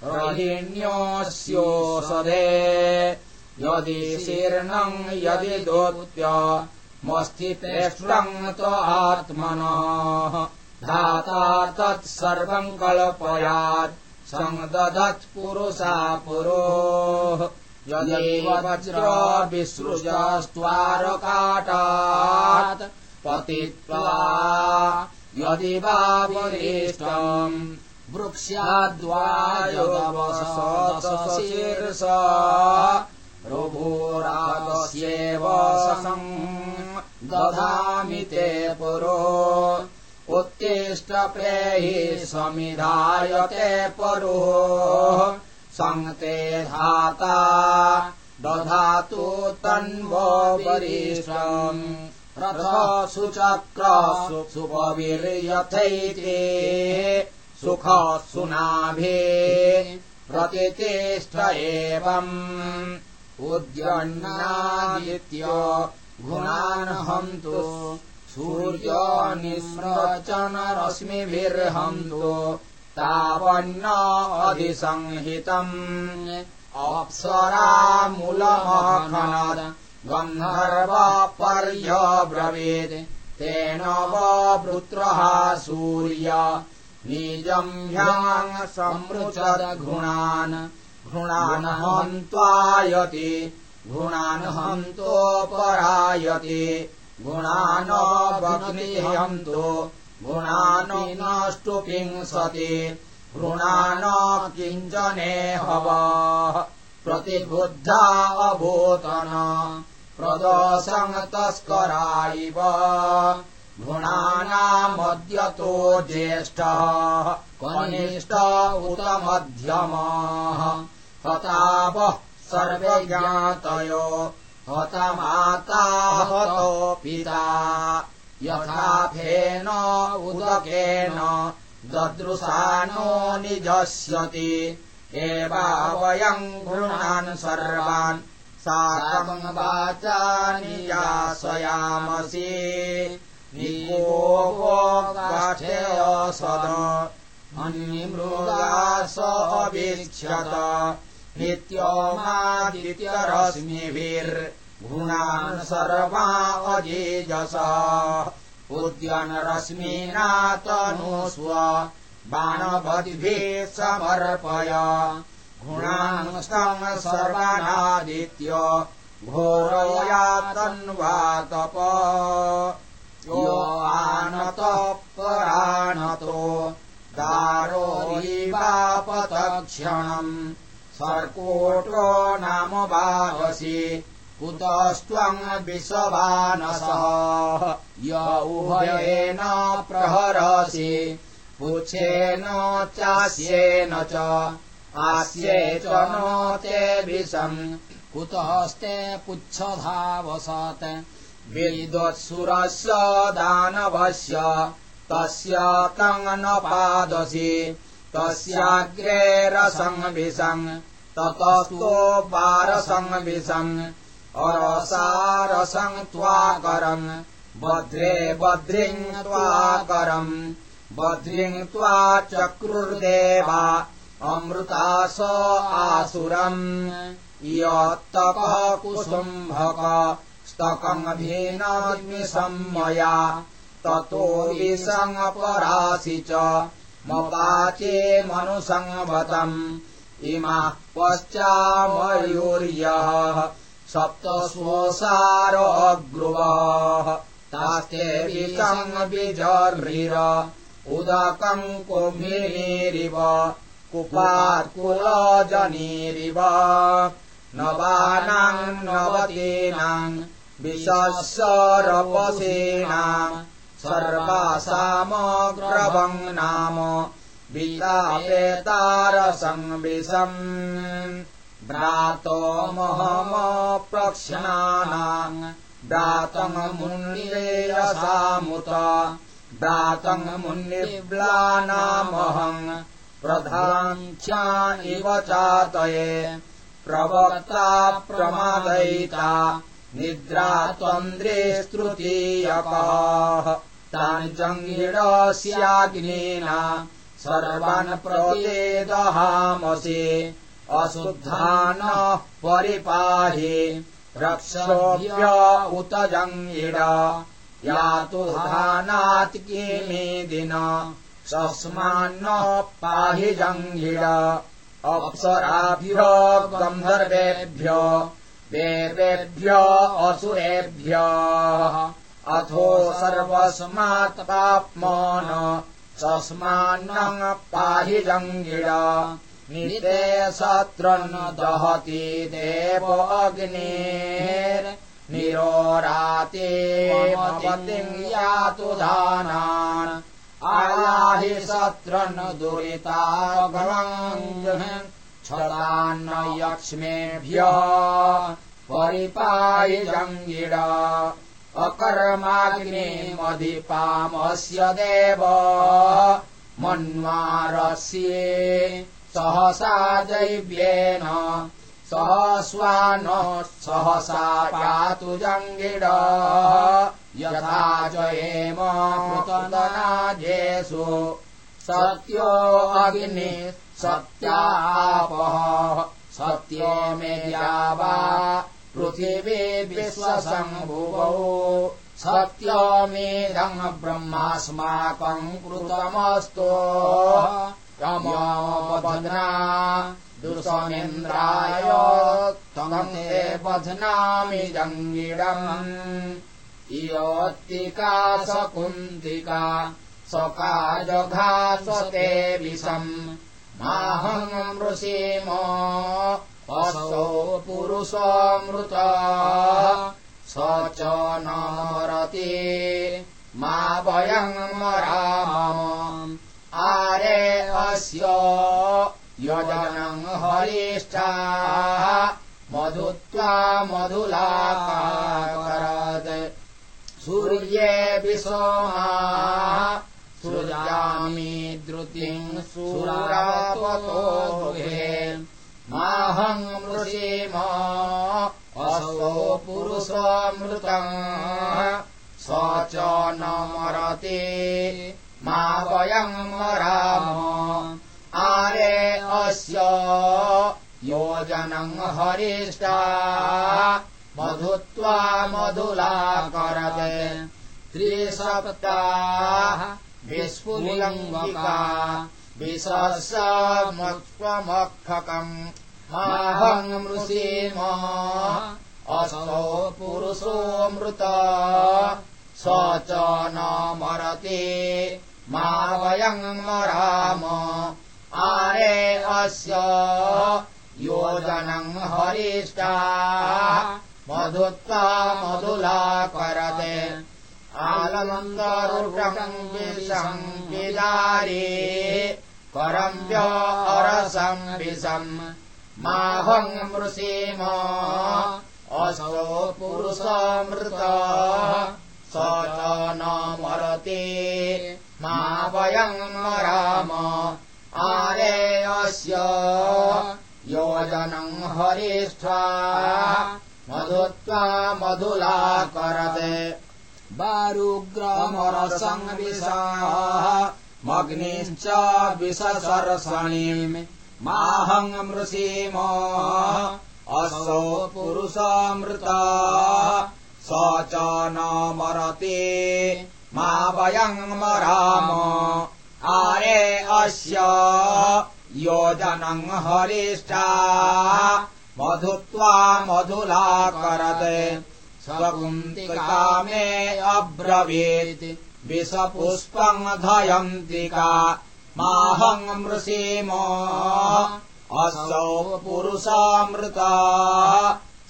रोहिण्योऽस्योषधे यदि शीर्णम् यदि दोत्य मस्तितेष्टम् त्वात्मनः धाता तत्सर्वम् कल्पयात् सङ्दधत्पुरुषा पुरो यदैव वज्र विसृजस्त्वारकाटात् पतित्वा यदि वा वरिष्ठम् वृक्ष्याद्वायुदवशीर्ष रुभोरागस्येव दधामि ते पुरो उत्तिष्ठ प्रेहि समिधायते परो सङ्ते धाता दधातु तन्वरिष्ठम् रथ सुचक्र सुपविर्यथैते सुख सुनाभे प्रतितिष्ठ एवम्। उद्यन्नादित्य गुणान् हन्तु सूर्य निस्रचन तावन्न अधिसंहितम् अप्सरामूलमखनद गन्धर्व पर्यब्रवीत् तेन वृत्रः सूर्य। निजम् ह्याङ् समृचद घृणान् घृणान् हन्त्वायति घृणान् हन्तोपरायति। गुणान् वग्निहन्तो गुणानि नष्टुपिंसति घृणान् किञ्चने हवा प्रतिबुद्धा अभूतन। प्रदोषम् तस्करा इव घृणानामद्यतो ज्येष्ठः। कनिष्ठ उत मध्यमः। हतावः सर्वे ज्ञातयो हतमाता हतो पिता यथा फेन उदकेन ददृशानो निजस्यति। एवा वयम् घृणान् सर्वान् साकम् वाचा नियासयामसि। निकोपगाष्ठेयसद अन्यमृगास अवीक्षत नित्यमादित्यरश्मिभिर्गुणान् सर्वा अजेजस उद्यनरश्मिना तनुष्व बाणवद्भिः समर्पय। गुणांस्तम् सर्वानादित्य घोरया तन्वातप यो आनतः पराणतो दारोरीवापतक्षणम् सर्कोटो नाम वावसि कुतस्त्वम् विश्ववानसः य उभयेन प्रहरसि पुच्छेन चास्येन च आस्ये च नो ते विषम्। कुतस्ते पुच्छधावसत् विद्वत्सुरस्य दानवस्य तस्य तङ् न पादसि तस्याग्रे रसङ्विषम् ततस्तो पारसङ्विषम् अरसारसम् त्वाकरम् बध्रे बध्रिम् त्वाकरम् बध्रिम् त्वा चक्रुर्देवा अमृतास आसुरम्। यत्तपः कुसुम्भक स्तकमभिनाग्निसंमया ततो विसङ्परासि च मवाचे मनुसंवतम्। इमाः पश्चामयूर्यः सप्त तास्ते विसङ्विजर्हिर उदकम् कुम्भिरीरिव कुपात्कुलजनीरिव। नवानाम् नवतीनाम् विशस्सरपसेनाम् सर्वासामग्रवम् नाम विलापेतारसंविषम् भ्रातोमहमप्रक्ष्णानाम् भ्रातङ्मुन्निरसामुत भ्रातङ्मुन्निब्लानामहम् प्रधाञ्छा इव चातये। प्रवक्ता प्रमादयिता। निद्रा त्वन्द्रे स्तृतीयकाः तानि जङ्गिडस्याग्नेन सर्वान् प्रवेदहामसि अशुद्धानः परिपाहि रक्षोभ्य उत जङ्गिड यातु धानात् किमेदिन तस्मान्न पाहि जङ्गिड अप्सराभ्य गन्धर्वेभ्य देवेभ्य असुरेभ्यः। अथो सर्वस्मात् पाप्मन तस्मान्नम् पाहि जङ्गिड निते सत्रन् दहति देव अग्नेर्निरोराते यातु धानान् आयाहि सत्रन् दुरितागम् छलान्न यक्ष्मेभ्य। परिपाहि जङ्गिड अकर्माग्निमधिपामस्य देव। मन्वारस्ये सहसा दैव्येन सहस्वान सहसा पातु जङ्गिड यथा जयेम कृतदनाजेषु। सत्यो अग्नि सत्यापः। सत्ये मे वा पृथिवी विश्वसम्भुवौ। सत्यमेदम् ब्रह्मास्माकम् कृतमस्तु रमोपध्ना दुसमेन्द्राय त्वम् ते बध्नामि जङ्गिडम्। इयोत्तिका सकुन्तिका सकाजघा स्वते विषम् माहम् ऋषीम असौ पुरुषमृत स च न मरति मा वयम् मराम आरे अस्य यजनम् हरिष्ठा मधुत्वा मधुलाकारत् सूर्ये विसोमा सृजामि द्रुतिम् सुरापतो गृहे माहम् मृषीम असो पुरुषमृतम् स च न मरति मा वयम् मराम आरे अस्य योजनम् हरिष्टा मधुत्वा मधुला करते। त्रिसप्ताः विस्फुलिङ्गिका। विशस्मत्वमक्षकम् माहङ्मृषीम असौ पुरुषोऽमृत स च न मरति मा वयम् मराम आरे अस्य योजनम् हरिष्टा मधुत्वा मधुला करते। आलमन्दरुषम् विषम् विदारे। परम् य अरसम् विषम् माहम् मृषीम। असौ पुरुषमृत। स च न मरति मा वयम् मराम आरे योजनम् हरिष्ठा। मधुत्वा मधुला करते बारुग्रमरसंविषाः मग्निश्च विषसर्षणीम् माहङ् मृषीम। असौ पुरुषामृता। स च न मरति मा वयम् मराम। आरे अस्य योजनम् हरिष्ठा। मधुत्वा मधुला करते। स्वकुन्तिका मे अब्रवीत्। विषपुष्पम् धयन्तिका। माहम् मृषीम। असौ पुरुषामृता।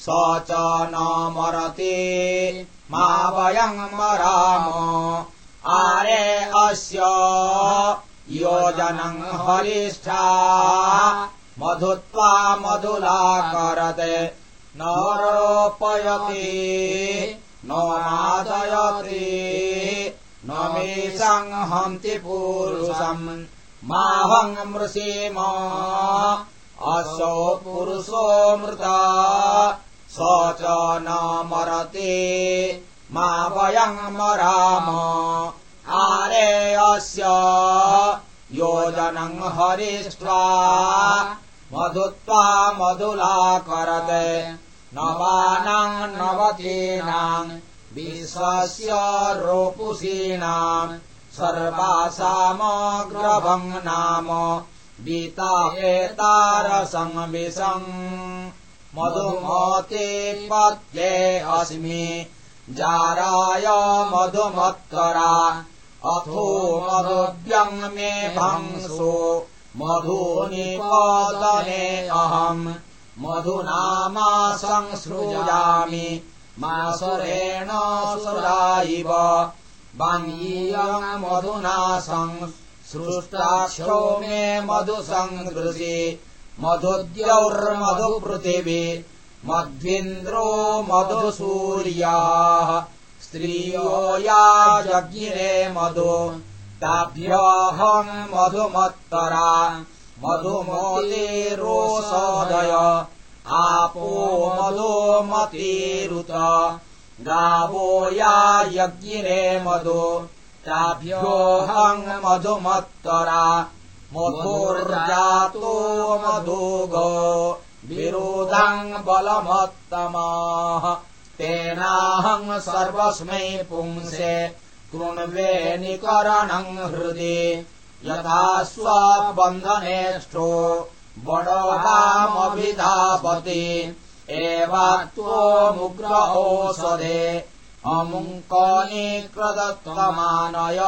स च न मरति मा वयम् मराम आरे अस्य योजनम् हरिष्ठा। मधुत्वा मधुला करते। न रोपयति न नादयति न मे संहन्ति पुरुषम्। माहम् मृषीम असौ पुरुषोऽमृता स च न मरति मा वयम् मराम। आरे योजनम् हरिष्ट्वा मधुत्वा मधुला करते। नवानाम् नवतीनाम् विश्वस्य रोपुषीणाम् सर्वासामग्रभम् नाम। गीता एतारसंविषम् मधुमते पत्ये अस्मि। जाराय मधुमत्तरा अथो मधुव्यम् मे भंसो। मधुनिपादने अहम्। मधुनामा संसृजामि। मासुरेण सुरा इव बाङ्गीयम् मधुना संसृष्टाक्षो मे मधुसङ्गृशि मधुद्यौर्मधुपृथिवी मध्विन्द्रो मधुसूर्याः। स्त्रियो या यज्ञिरे मधु ताभ्यहम् मधुमत्तरा मधुमोदेरोषोदय आपो मधुमतीरुत। गावो या यज्ञिरे मधु ताभ्योऽहम् मधुमत्तरा मधुर्जातो मधुगो विरोधम् बलमत्तमाः। तेनाहम् सर्वस्मै पुंसे कृण्वे निकरणम् हृदि। यथा स्वबन्धनेष्ठो बडोहामभिधापति एवात्वमुग्र ओषधे अमुङ्कनीकृतत्वमानय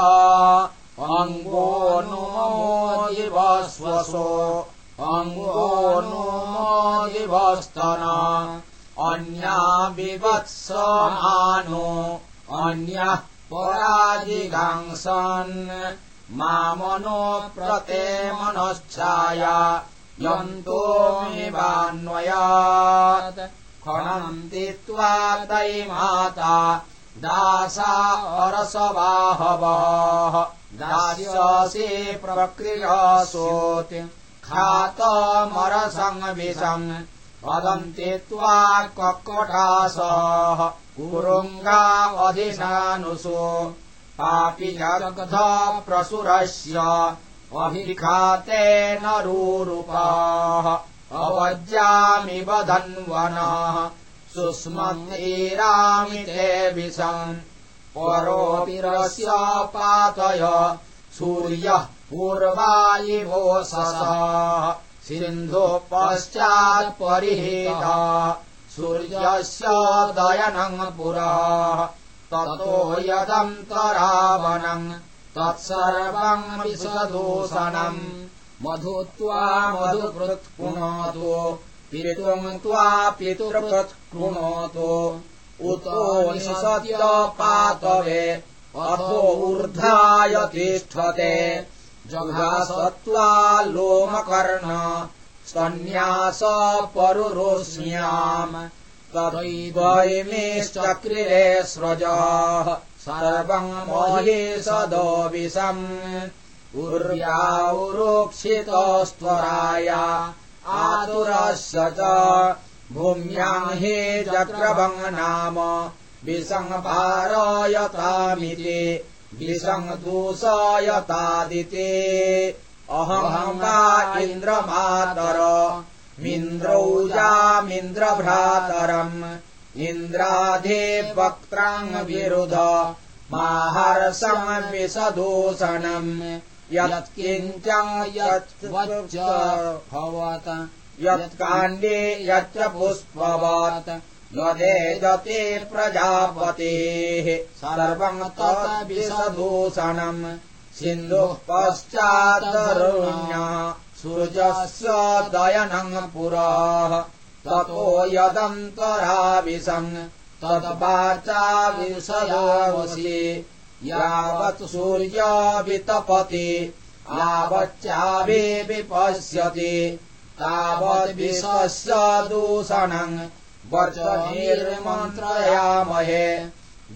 अङ्गो नो दिवस्वसो अङ्गो नो दिवस्तन अन्या विवत्समानो अन्यः पराजिगांसन्। मामनो प्रते मनश्चाया। यन्तोऽमिवान्वयात् खणन्ति त्वा तै माता दासा अरसवाहवः दास्यसि प्रक्रियासोत्। खातमरसङ्विषम् वदन्ति त्वा कक्कटासः कुरुङ्गावधिनानुषु पापि जगध प्रसुरस्य। अभिखाते नरूरूपाः अवज्यामि वधन्वनः सुस्मन्तीरामि ते विषम् परोऽपिरस्य पातय। सूर्यः पूर्वायिवोषसः सिन्धु पश्चात् परिहिता। सूर्यस्य दयनम् पुरः। ततो यदन्तरावणम् तत्सर्वम् विषदूषणम् मधु त्वा मधुकृत् कृणोतु पितुम् त्वा पितुर्कृत् कृणोतु उतो निषद्यपातवे अथो ऊर्ध्वाय तिष्ठते। जघासत्त्वा लोमकर्ण सन्न्यास परुरोष्ण्याम् तदैवैमेश्चक्रिरे स्रजाः सर्वम् महे सदविषम् उर्व्यावरोक्षितस्त्वराय आतुरस्य च भूम्याम् हि चक्रभङ् नाम विसङ्पारयतामिति विसङ्दूषयतादिते अहङ्गा इन्द्रमातर मिन्द्रौजामिन्द्रभ्रातरम् इन्द्राधे वक्त्राङ् विरुध माहर्षम् विषदूषणम्। यत्किञ्च यत् भवत यत्काण्डे यच्च पुष्पवत् यदेजते प्रजापतेः। सर्वम् तद्विषदूषणम् सिन्धुः पश्चादरुण्या सूर्यस्य दयनम् पुरः। ततो यदन्तराविशम् तद्वाचा विषयावसि यावत् सूर्यवितपति यावच्चाभि तावद्विषस्य दूषणम् वचनिर्मन्त्रयामहे।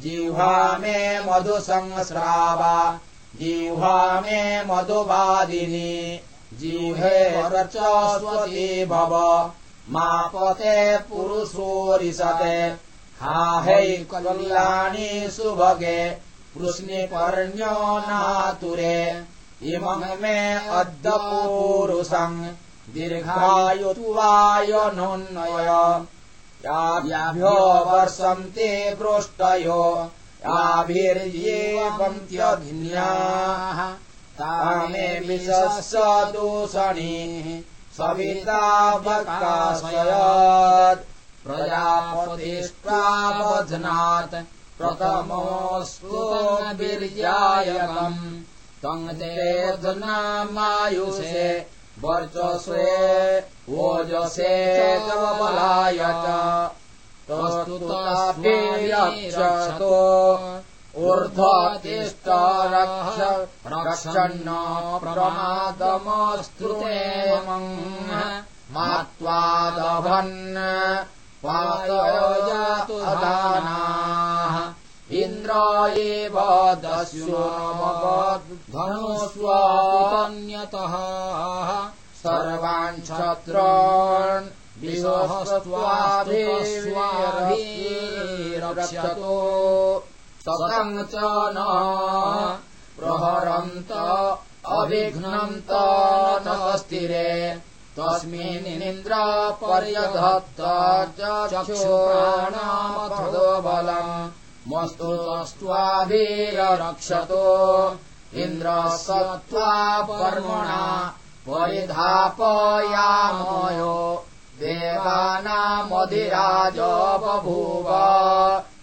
जिह्वा मे मधुसंस्रावा जिह्वा मे मधुवादिनी जिह्वे रचस्वती भव। मापते पुरुषोरिषते हा है कल्याणि सुभगे कृष्णिपर्ण्यो नातुरे। इमम् मे अद्य पूरुषम् दीर्घायुत्वायनोन्नय। याभ्यो वर्षन्ते पृष्टयो याभिर्येवन्त्यधिन्याः तामे विशस्य दूषणीः। सविता वकाशयत् प्रजापतिष्टावध्नात् प्रथमोऽस्तु वीर्यायकम्। तम् तेऽधुनामायुषे वर्चस्वे ओजसे बलाय च तस्तुताभिरक्षतो ऊर्ध्वतिष्ठ रक्षन्न प्रमादमस्तुते मात्वादभन् पातयो दानाः इन्द्र एव सर्वान् क्षत्रान् विश्वस्त्वाभिरक्षतो सतम् च न प्रहरन्त अभिघ्नन्त स्थिरे तस्मिन्निन्द्र पर्यधत्त बलम् मस्तु तस्त्वाभिरक्षतो इन्द्र सत्त्वा पर्मणा परिधापयामयो। देवानामधिराज बभूव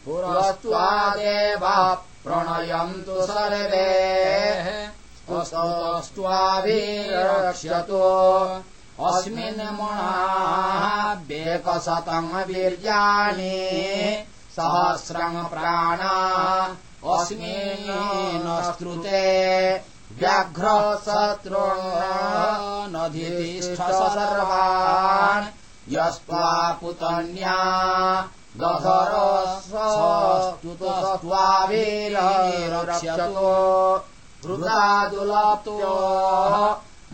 पुरस्त्वादेवा प्रणयन्तु सर्वे। स्त्वाभिरक्ष्यतो अस्मिन् मणाः वेकशतम् वीर्याणि सहस्रम् प्राणा अस्मिन् स्तृते व्याघ्रशत्रु नधिष्ठ सर्वान् यस्त्वा पुतन्या दधरस्वाभिरक्षतो हृदादुलतो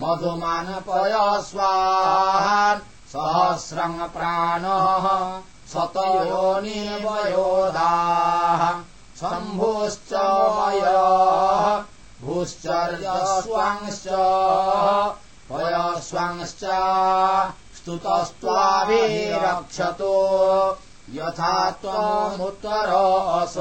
मधुमानपय स्वाहान् सहस्रम् प्राणः शतयोनिवयोदाः शम्भुश्च मय भूश्चर्यस्वांश्च। पयस्वांश्च स्तुतस्त्वाभिरक्षतो। यथा त्वमुत्तर अस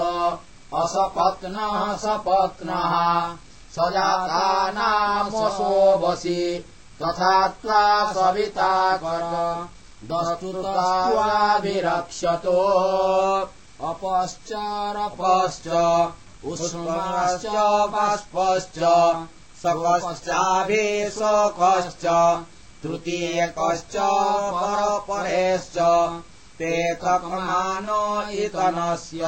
असपत्नः सपत्नः। स जातानामसो वसि तथा त्वा सविता कर दस्तुताभिरक्षतो अपश्चारपश्च उष्माश्च बाष्पश्च सकश्चाभिशोकश्च तृतीयकश्च परपरेश्च ते तकमानो इतनस्य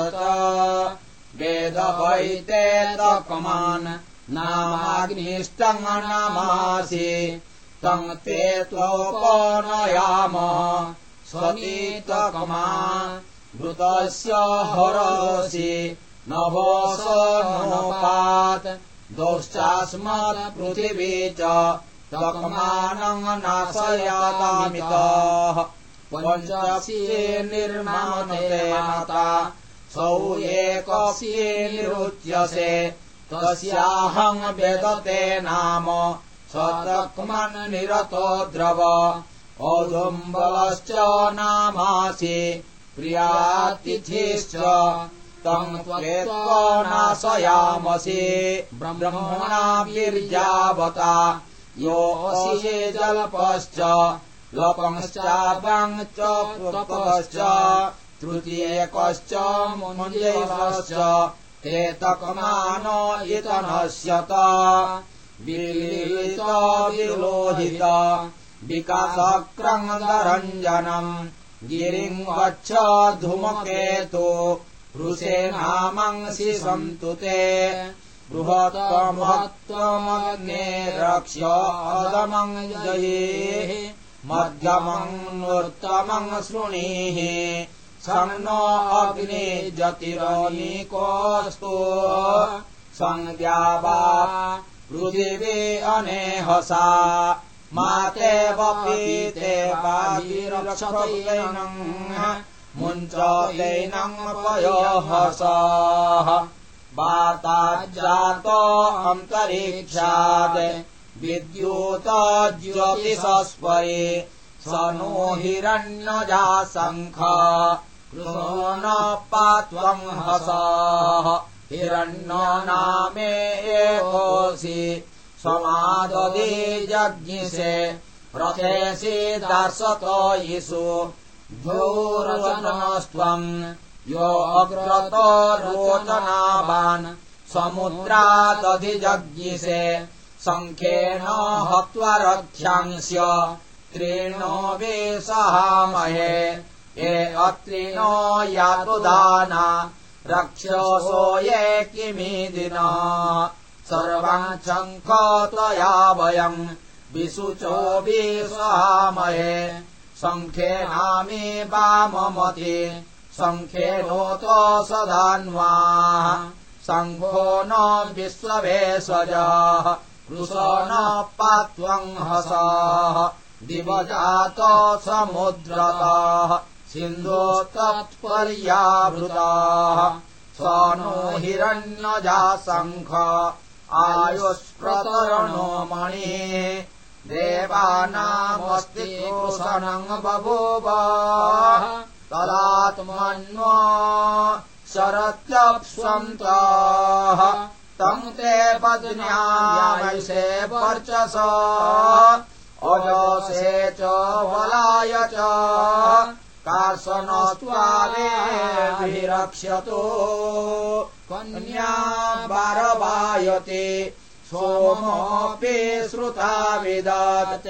वेद वैते तकमान् नामाग्निष्टङ्गणमासि तम् ते त्वोपनयाम। स्वनीतकमान् घृतस्य हरसि नभोस दोश्चास्मत् पृथिवी च तकमानम् पञ्चस्ये निर्माणते माता। सौ एकस्ये निरुच्यसे। तस्याहम् वेदते नाम स निरतो द्रव औदुम्बलश्च नामासि प्रियातिथिश्च तम् नाशयामसि। ब्रह्मणा वीर्यावता योऽसि जल्पश्च लपंश्चापम् च पुष्पश्च तृतीयकश्च मुञ्जैवश्च एतकमान इतनश्यत विलोहित विकासक्रन्दरञ्जनम् गिरिम् गच्छ धूमकेतु वृषेनामंसि सन्तु ते बृहत्तमहत्त्वमग्ने रक्ष्य अदमम् जयेः मध्यमम् नूर्तमम् शृणीः सन्नो अग्ने जतिरनीकोऽस्तु सङ्ज्ञा वा पृथिवी अनेहसा माते मुञ्चतैनम् पयोहसः वार्ताज्जातो अन्तरिक्षात् विद्युत ज्योतिषस्परे स नो हिरण्यजाशङ्ख कृतो न पात्वम् हसः हिरण्यो नामे एकोऽसि समाददे जज्ञिषे रथेसि दर्शत यिषु द्वौरचनस्त्वम् यो अग्रत रोचनावान् समुद्रादधिजज्ञिषे सङ्ख्येन हत्वा रथ्यांस्य त्रीणो वेशहामहे ये अत्रिणो यातुदाना रक्षसो ये किमिदिनः सर्वान् शङ्ख त्वया वयम् विशुचो विसहामहे सङ्ख्येनामे वाममति सङ्ख्येनोत सदान्वाः। सङ्घो न विश्वभेषजः कृश न पात्वम् हसः। दिवजात समुद्रतः सिन्धो तत्पर्यावृताः स नो हिरण्यजाशङ्ख आयुष्प्रतरणो मणि देवानामस्ति कृशनम् बभूव तदात्मन्व शरत्यप्स्वन्तः तम् ते पत्न्यायसे वर्चस अजसे च वलाय च कार्शनस्त्वाभिरक्ष्यतो कन्या वारवायते सोमोऽपि श्रुता विदत्।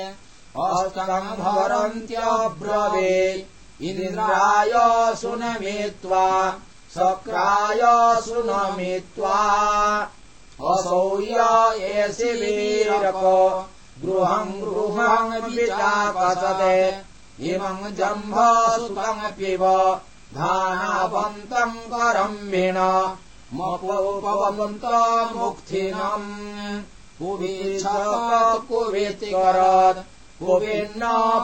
अस्तम् भरन्त्यब्रवे इन्द्राय सुनमित्वा शक्राय सुनमित्वा। असौय एषि वीरक गृहम् गृहम् विचापसते इमम् जम्भसुतम् पिब धानावन्तम् करम्बिण मपोपवन्तमुक्थिनम् कुवीश कुवीति करत् कुविन्न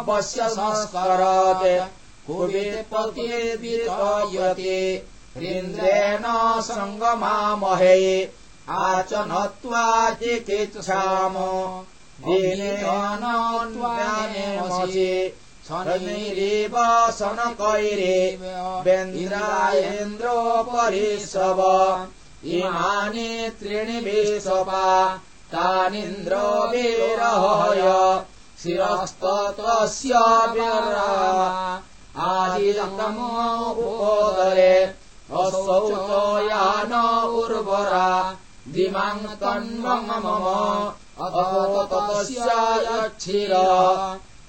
पश्य संस्करात्। कुविपतिर्वितयते इन्द्रेण सङ्गमामहे आचनत्वा चिकित्साम। दिनेनत्वानेमसि शनैरेव शनकैरे वेन्द्रायेन्द्रोपरि शव इमानि त्रीणि विशपा तानीन्द्र विरहय शिरस्तस्य आदिरङ्गमोदरे असौचयान उर्वरा दिमाङ्कन्वङ् मम अतस्यायच्छिर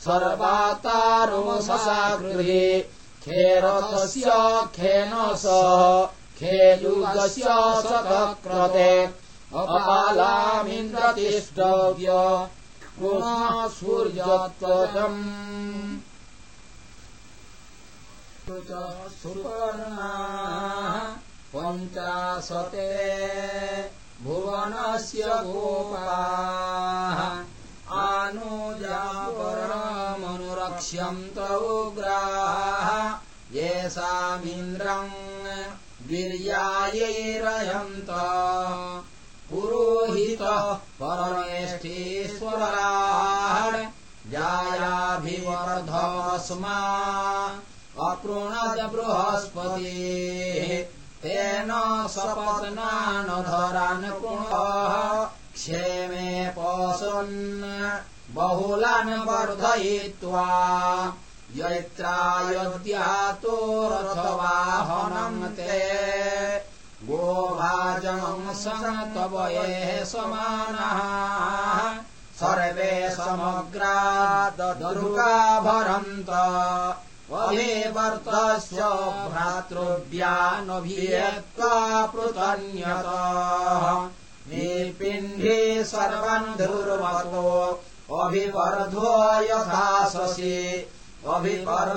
सर्वातारुमसा गृहे खेरथस्य खेन सह खेयुगस्य सकृते अपालामिन्द्रतिष्ठव्य पुनः सूर्यत्वजम्। सुपर्णा पञ्चाशते भुवनस्य गोपाः आनुजापरमनुरक्ष्यन्त उग्राः येषामिन्द्रम् वीर्यायैरयन्त। पुरोहितः जायाभिवर्धस्मा। अप्रणज बृहस्पतिः। तेन सपत्नानधरान् पुनः। क्षेमे पशुन् बहुलान् वर्धयित्वा यत्रायोद्यातोरथवाहनम् ते गोभाजनम् सन्तवये समानः। सर्वे समग्रा ददुर्गा भरन्त अभिवर्तस्य भ्रातृव्यानभियत्वा पृतन्यत निपिण्डे सर्वन्धुर्वतो अभिवर्धो यथाससि अभिवर्घमभिभव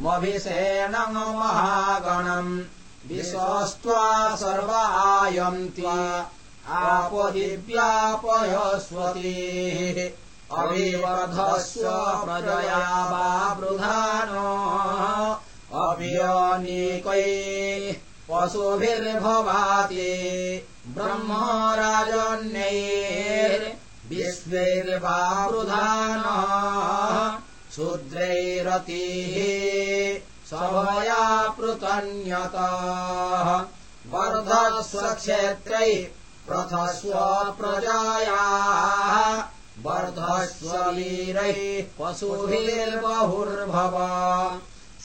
मभिषेणम् महागणम् विश्वस्त्वा सर्व आयन्त्वा आपदिव्यापयस्वतीः अभिवर्धस्व प्रजया वा वृधान। अभियनीकै पशुभिर्भवाति ब्रह्म राजन्यैर्विश्वैर्वा वृधान शूद्रैरतिः सभया पृतन्यतः वर्धस्वक्षेत्रै प्रथस्व प्रजायाः वर्धस्व वीरैः पशुभिर्बहुर्भव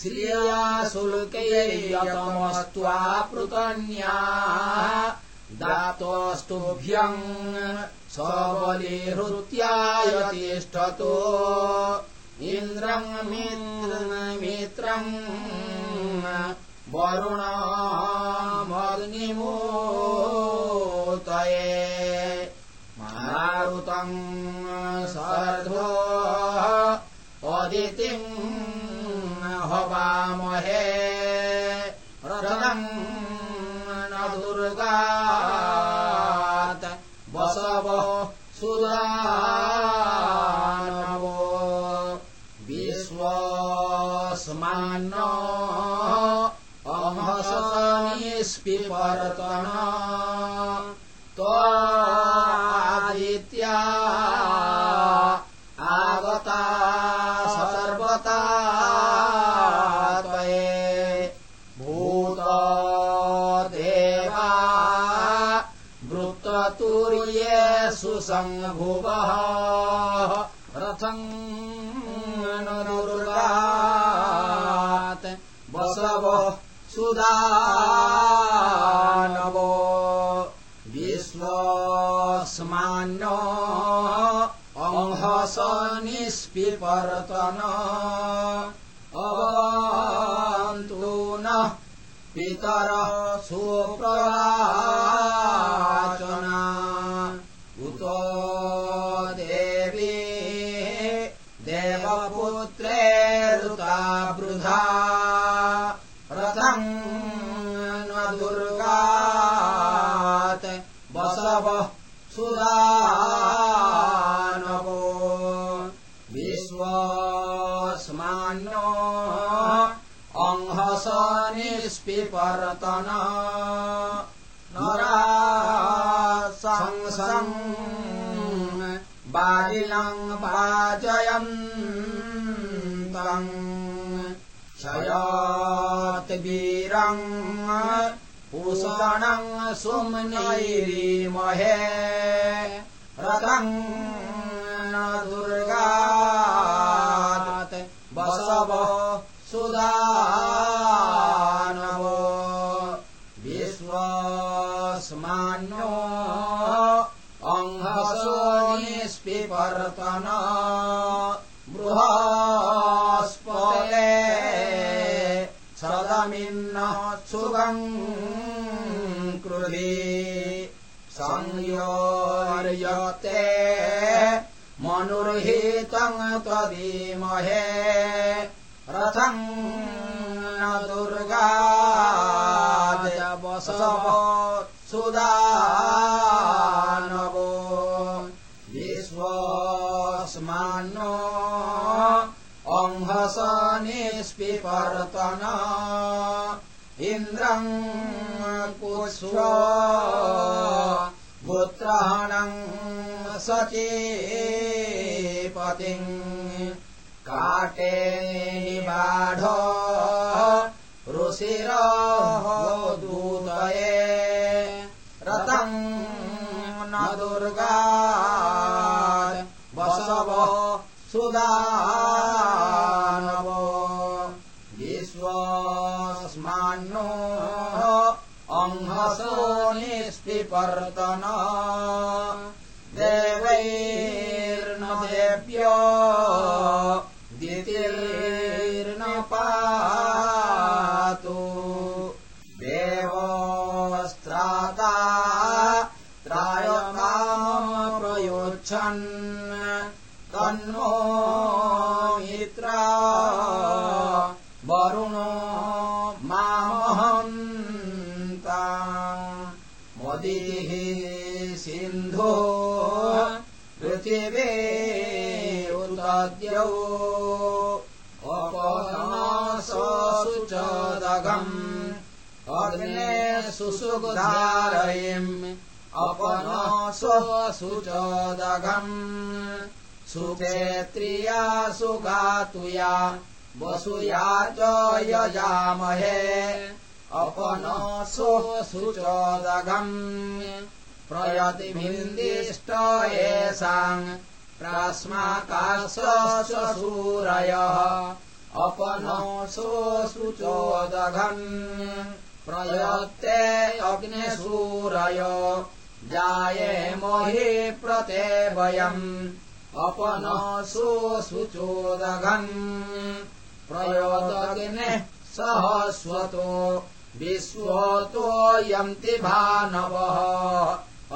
श्रिया शुल्कैर्यतमस्त्वा पृतन्याः दातोऽस्तुभ्यम् सबलिहृत्यायतिष्ठतो इन्द्रम् मित्रम् वरुणामग्निमूतये। मारुतम् हवामहे रथम् न दुर्गात् बसव सुदानवो विश्वस्मान्न अहसनिष्पिपर्तन त्वादित्या आगता रथम् न दुर्गात् बसवः सुदानवो विश्वस्मान्न अंहस निष्पिपर्तन अवन्तु नः पितरः सुप्रवाचना रथम् न दुर्गात् बसवः सुदानो विश्वास्मान्यो अङ्घ निष्पिपर्तन नरा न रासहंसरम् बालिलम् पाचयन् क्षयात् वीरम् पूषणम् सुम्नैरीमहे रथम् न दुर्गात् बसव सुदानवो विश्वस्मान्यो अङ्घसो निष्पिपर्तन बृहस्पले सदमिन्न सुगम् कृधि संयोर्यते मनुर्हितम् त्वदीमहे। रथम् न दुर्गाय वसव सुदानवो विश्वस्मान्नो अङ्घस निष्पिपर्तन इन्द्रम् कुष्व पुत्रहणम् सचेपतिम् काटे निबाढ। ऋषिरः दूतये। रतम् न दुर्गा वसव सुदानवो निष्पिपर्तन सुसुधारयिम् अपनासु च दगम् सुपेत्रिया सुगातुया वसुया च यजामहे। अपनसो सुचोदगम्। प्रयतिभिन्दिष्ट येषाम् प्रास्माकाशूरयः अपनसो सुचोदघम् प्रयत्ते जाये महि प्रते वयम्। अपनसो सुचोदघम्। प्रयोदग्निः सहस्वतो। विश्वतो यन्ति भानवः।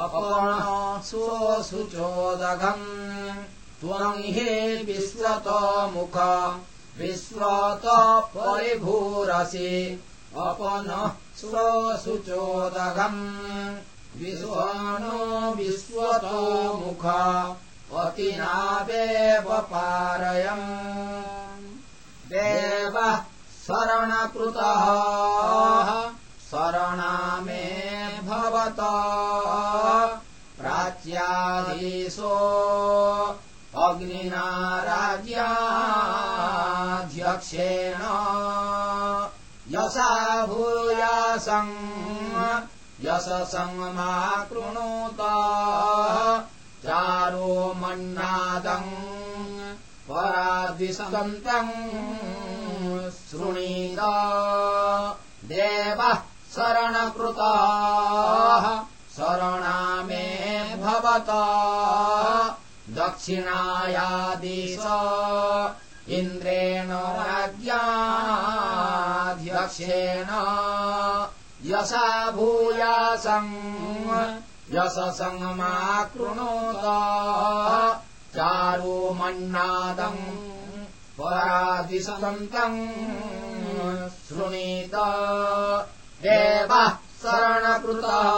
अपनसो सुचोदघम्। त्वम् हि विश्वतो मुख। विश्वत परिभूरसि अपनः स्वसुचोदघम् विश्वानो विश्वतो मुख अतिनावेव पारयम्। देवः शरणकृतः शरणा मे भवत। प्राच्याधीशो अग्निना राज्याध्यक्षेण यशा भूयासम् यशसङ्मा कृणोत चारो मन्नादम् पराद्विषन्तम् शृणीत देवः शरणकृताः शरणा मे भवत दक्षिणायादिश इन्द्रेण राज्याध्यक्षेण यशा भूयासम् कृणोत चारो मन्नादम् परादिशन्तम् शृणीत। देवः शरणकृतः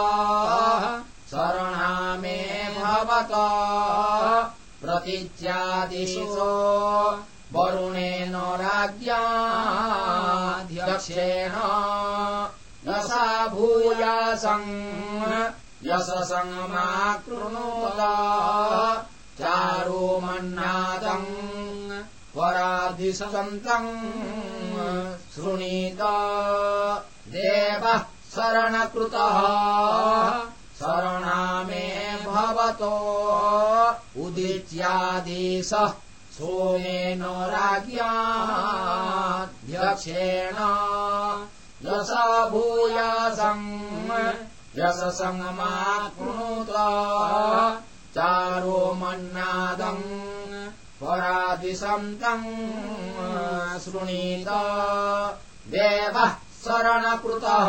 शरणा मे भवत प्रतीच्यादिशो वरुणेन राज्ञाध्यक्षेण यसा भूयासम् यशसङ्माकृणोद चारो मन्नादम् परादिशन्तम् शृणीत। देवः शरणकृतः शरणामे भवतो उदित्यादेशः राज्ञाध्यक्षेण यश भूयासम् यशसङ्गमाकृणोत चारो मन्नादम् परादिशन्तम् शृणीत। देवः शरणकृतः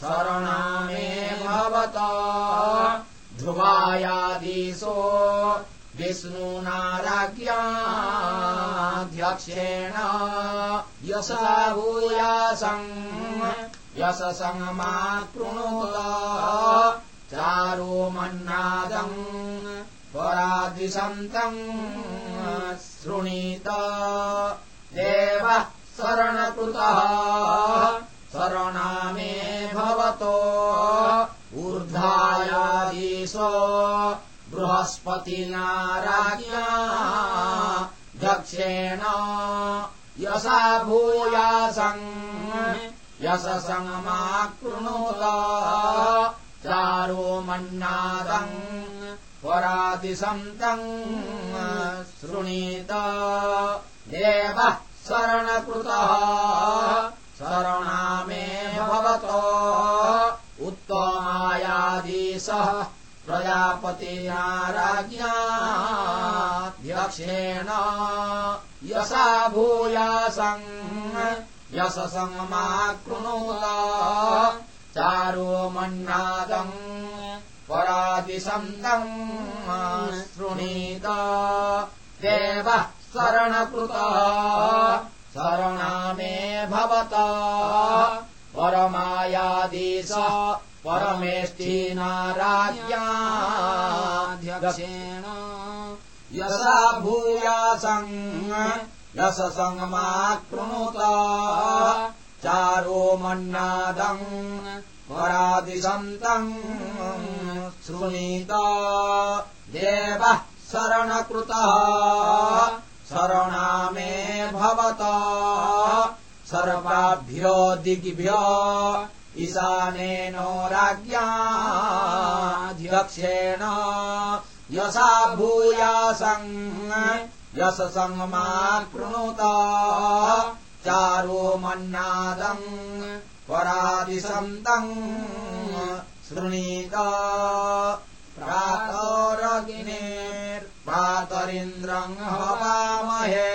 शरणामे भवत। ध्रुवायादीशो विष्णुनाराज्ञाध्यक्षेण यशा भूयासम् यशसङ्गमाकृणोत चारो मन्नादम् परादिशन्तम् शृणीत। देवः शरणकृतः शरणामे भवतो ऊर्धायादीश बृहस्पतिना राज्ञा दक्षेण यशा भूयासम् यशसङ्गमाकृणोत चारो मन्नादम् परादिशन्तम् शृणीत। देवः शरणकृतः शरणामे भवतो। उत्तमायादीशः प्रजापतिना राज्ञाध्यक्षेण यशा भूयासम् यशसङ्गमाकृणोत चारो मन्नादम् परादिशन्तम् शृणीत। देवः शरणकृतः शरणामे भवत। परमायादेश परमेष्ठीनाराज्ञाध्यक्षेण यशा भूयासम् यशसङ्गमाकृणोत चारो मन्नादम् परादिशन्तम् शृणीत देवः शरणकृतः शरणामे भवत। सर्वाभ्यो दिग्भ्य ईशानेनो राज्ञाध्यक्षेण यशा भूयासम् यशसङ्गमाकृणोत चारो मन्नादम् परादिशन्तम् शृणीत। प्रातरगिनेर्प्रातरिन्द्रम् हवामहे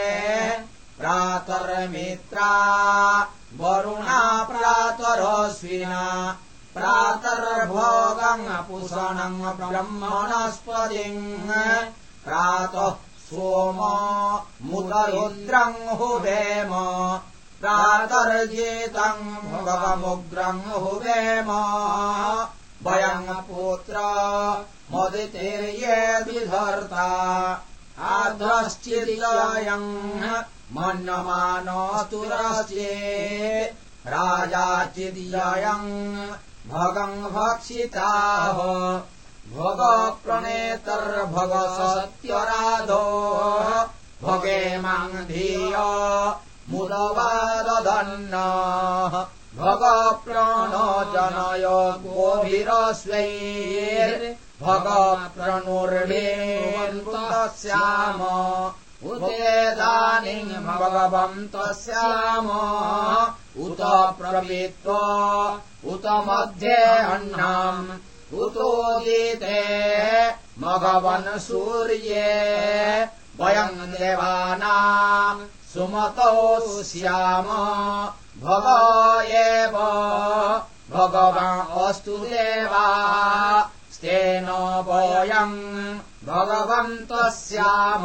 प्रातर्मित्रा वरुणा प्रातरश्विना प्रातर्भोगम् पुषणम् ब्रह्मणस्पतिम् प्रातः सोम मुदरुद्रम् हुवेम प्रातर्जेतम् भगवमुग्रम् हुवेम वयम् पुत्र मदितेर्येदिधर्ता आर्धश्चिदियम् मन्यमानोऽस्तुरस्ये राजाचिदियम् भगम् भक्षिताः भगप्रणेतर्भग सत्यराधो भगेमाम् धिय मुदवादधन्न। भगप्राण जनय गोभिरस्वैर्भगप्रणुर्वेन्स्याम उतेदानीम् भगवन्तस्याम उत प्रवित्व उत मध्ये अह्नाम् उतोदिते मघवन् सूर्ये। वयम् देवानाम् सुमतौ स्याम। भग एव। भगवान् देवा। स्तेन वयम् भगवन्तः स्याम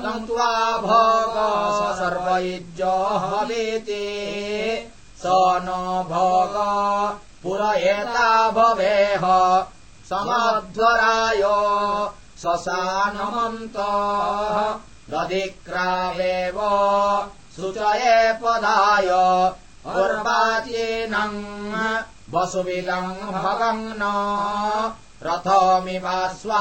त्वा भोग सर्वयुज्यहवेति स न भोग पुर एता भवेह। समध्वराय शशानमन्त। दधिक्रावेव सुचये पदाय। अर्वाचीनम् वसुविदम् भगम् न। रथमिवाश्वा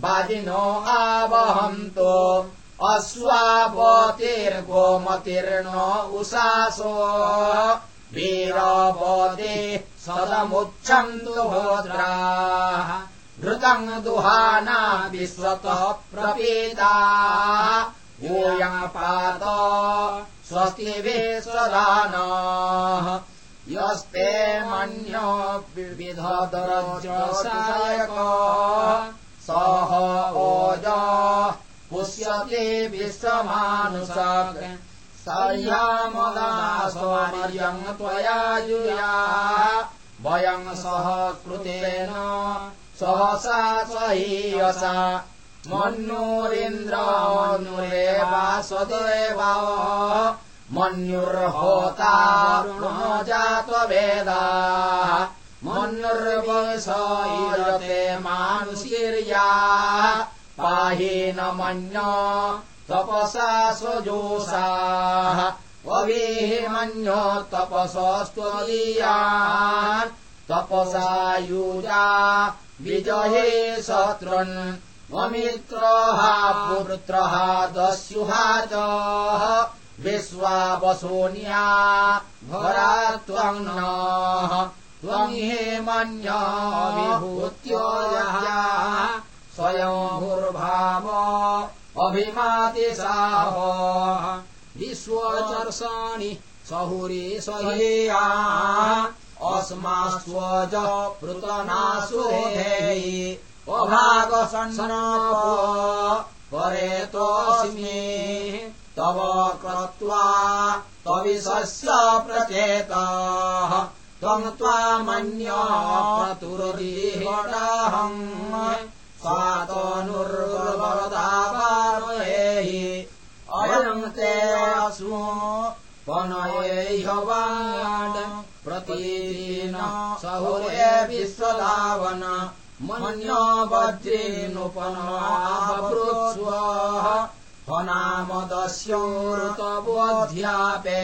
वाजिनो आवहन्तु। अश्वावतिर्गोमतिर्न उषासो। वीरवते सदमुच्छन्तु भोद्राः। घृतम् दुहाना विश्वतः प्रपीता। यूयपात स्वस्ति विश्वदानाः यस्ते मन्यो विविधदरजसायक सह ओज पुष्यते विश्वमानुषक् सह्यामदास्वर्यम् त्वया युया। वयम् सह कृतेन सहसा सहीयसा मन्युरिन्द्रनुरेवा स्वदेव मन्युर्होता जातवेदा मन्युर्वसैरते मानुशीर्या पाहि न मन्य तपसा स्वजोषाः। अवीः मन्यो तपसस्त्वदीयान् तपसा युजा विजहे शत्रुन्। अमित्रः पुत्रः दस्युहा च विश्वावसोन्या भरा त्वम् त्वम् हे मन्यविभूत्यो स्वयंभुर्भाव अभिमातिसाह विश्वचर्षाणि सहुरी सहेया। अस्मास्त्वज पृतनासुरेहि अभागसन्नप परेतोऽस्मि तव कृत्वा तविशस्य प्रचेताः त्वम् त्वामन्यतुरदीहम् स्वातनुर्वरदावामहेहि अयम् ते अस्मो पनयेह्यवाण् प्रतीन सहुरे विश्वदावन मन्य वज्रेणुपनावृत्स्व फनामदस्योऽतबोऽध्यापे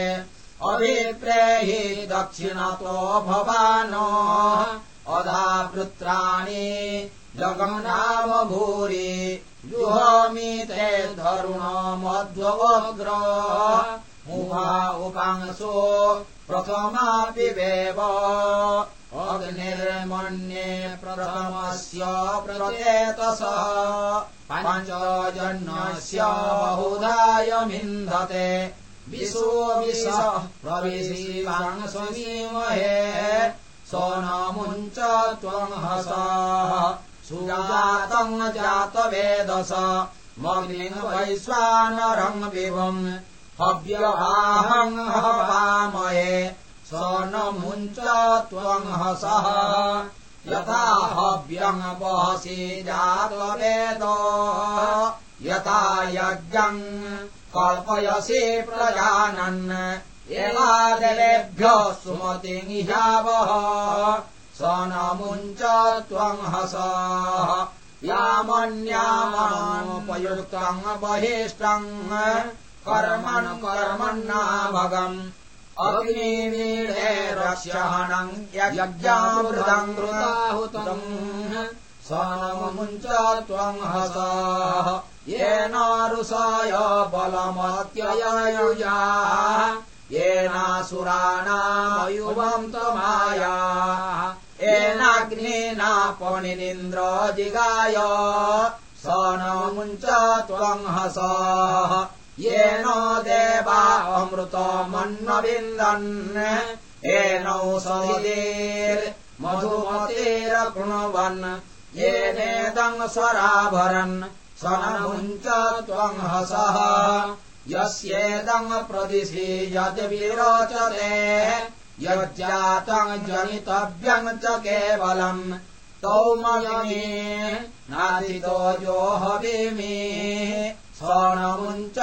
अभिप्रेहि दक्षिणतो भवान्। अधा वृत्राणि जगन्नाम भूरि जुहोमि ते धरुणमध्वग्र मुहा उपांसो प्रथमापि वेव। अग्निर्मन्ये प्रथमस्य प्रचेतसः। पञ्चजन्यस्य बहुधायमिन्धते विशो विशः प्रविशीवांसमीमहे सोनमुञ्च त्वम् हसाः। सुजातम् जातवेदस। मग्निम् वैश्वानरम् विभम् हव्यवाहम् हवामहे। सोनमुञ्च त्वम् हसः। यथा हव्यम् वहसि जातवेद। यथा यज्ञम् कल्पयसि प्रजानन्। एवादेभ्यः सुमतिङ्ह्यावः स नमुञ्च त्वम् हसः। यामन्यामोपयुक्तम् बहिष्टम् कर्मणु कर्मन्नाभगम्। अग्निवीणे रक्ष्यहनम् यज्ञामृतम् कृताहुतम् स त्वम् हसः येन रुषाय बलमत्यययुजा। येनासुराणामयुवम् तमाया येनाग्नेनापणिनिन्द्र जिगाय। स नमुञ्च त्वम् हसः येन देवा अमृतमन्नविन्दन् येनौषधिर्मधुमतेरकृण्वन् येनेदम् स्वराभरन् स नमुञ्च त्वम् हसः यस्येदम् प्रदिशि यद्विरोचते यज्जातम् जनितव्यम् च केवलम्। तौ नादितो जो हविमि स्वर्णमुञ्च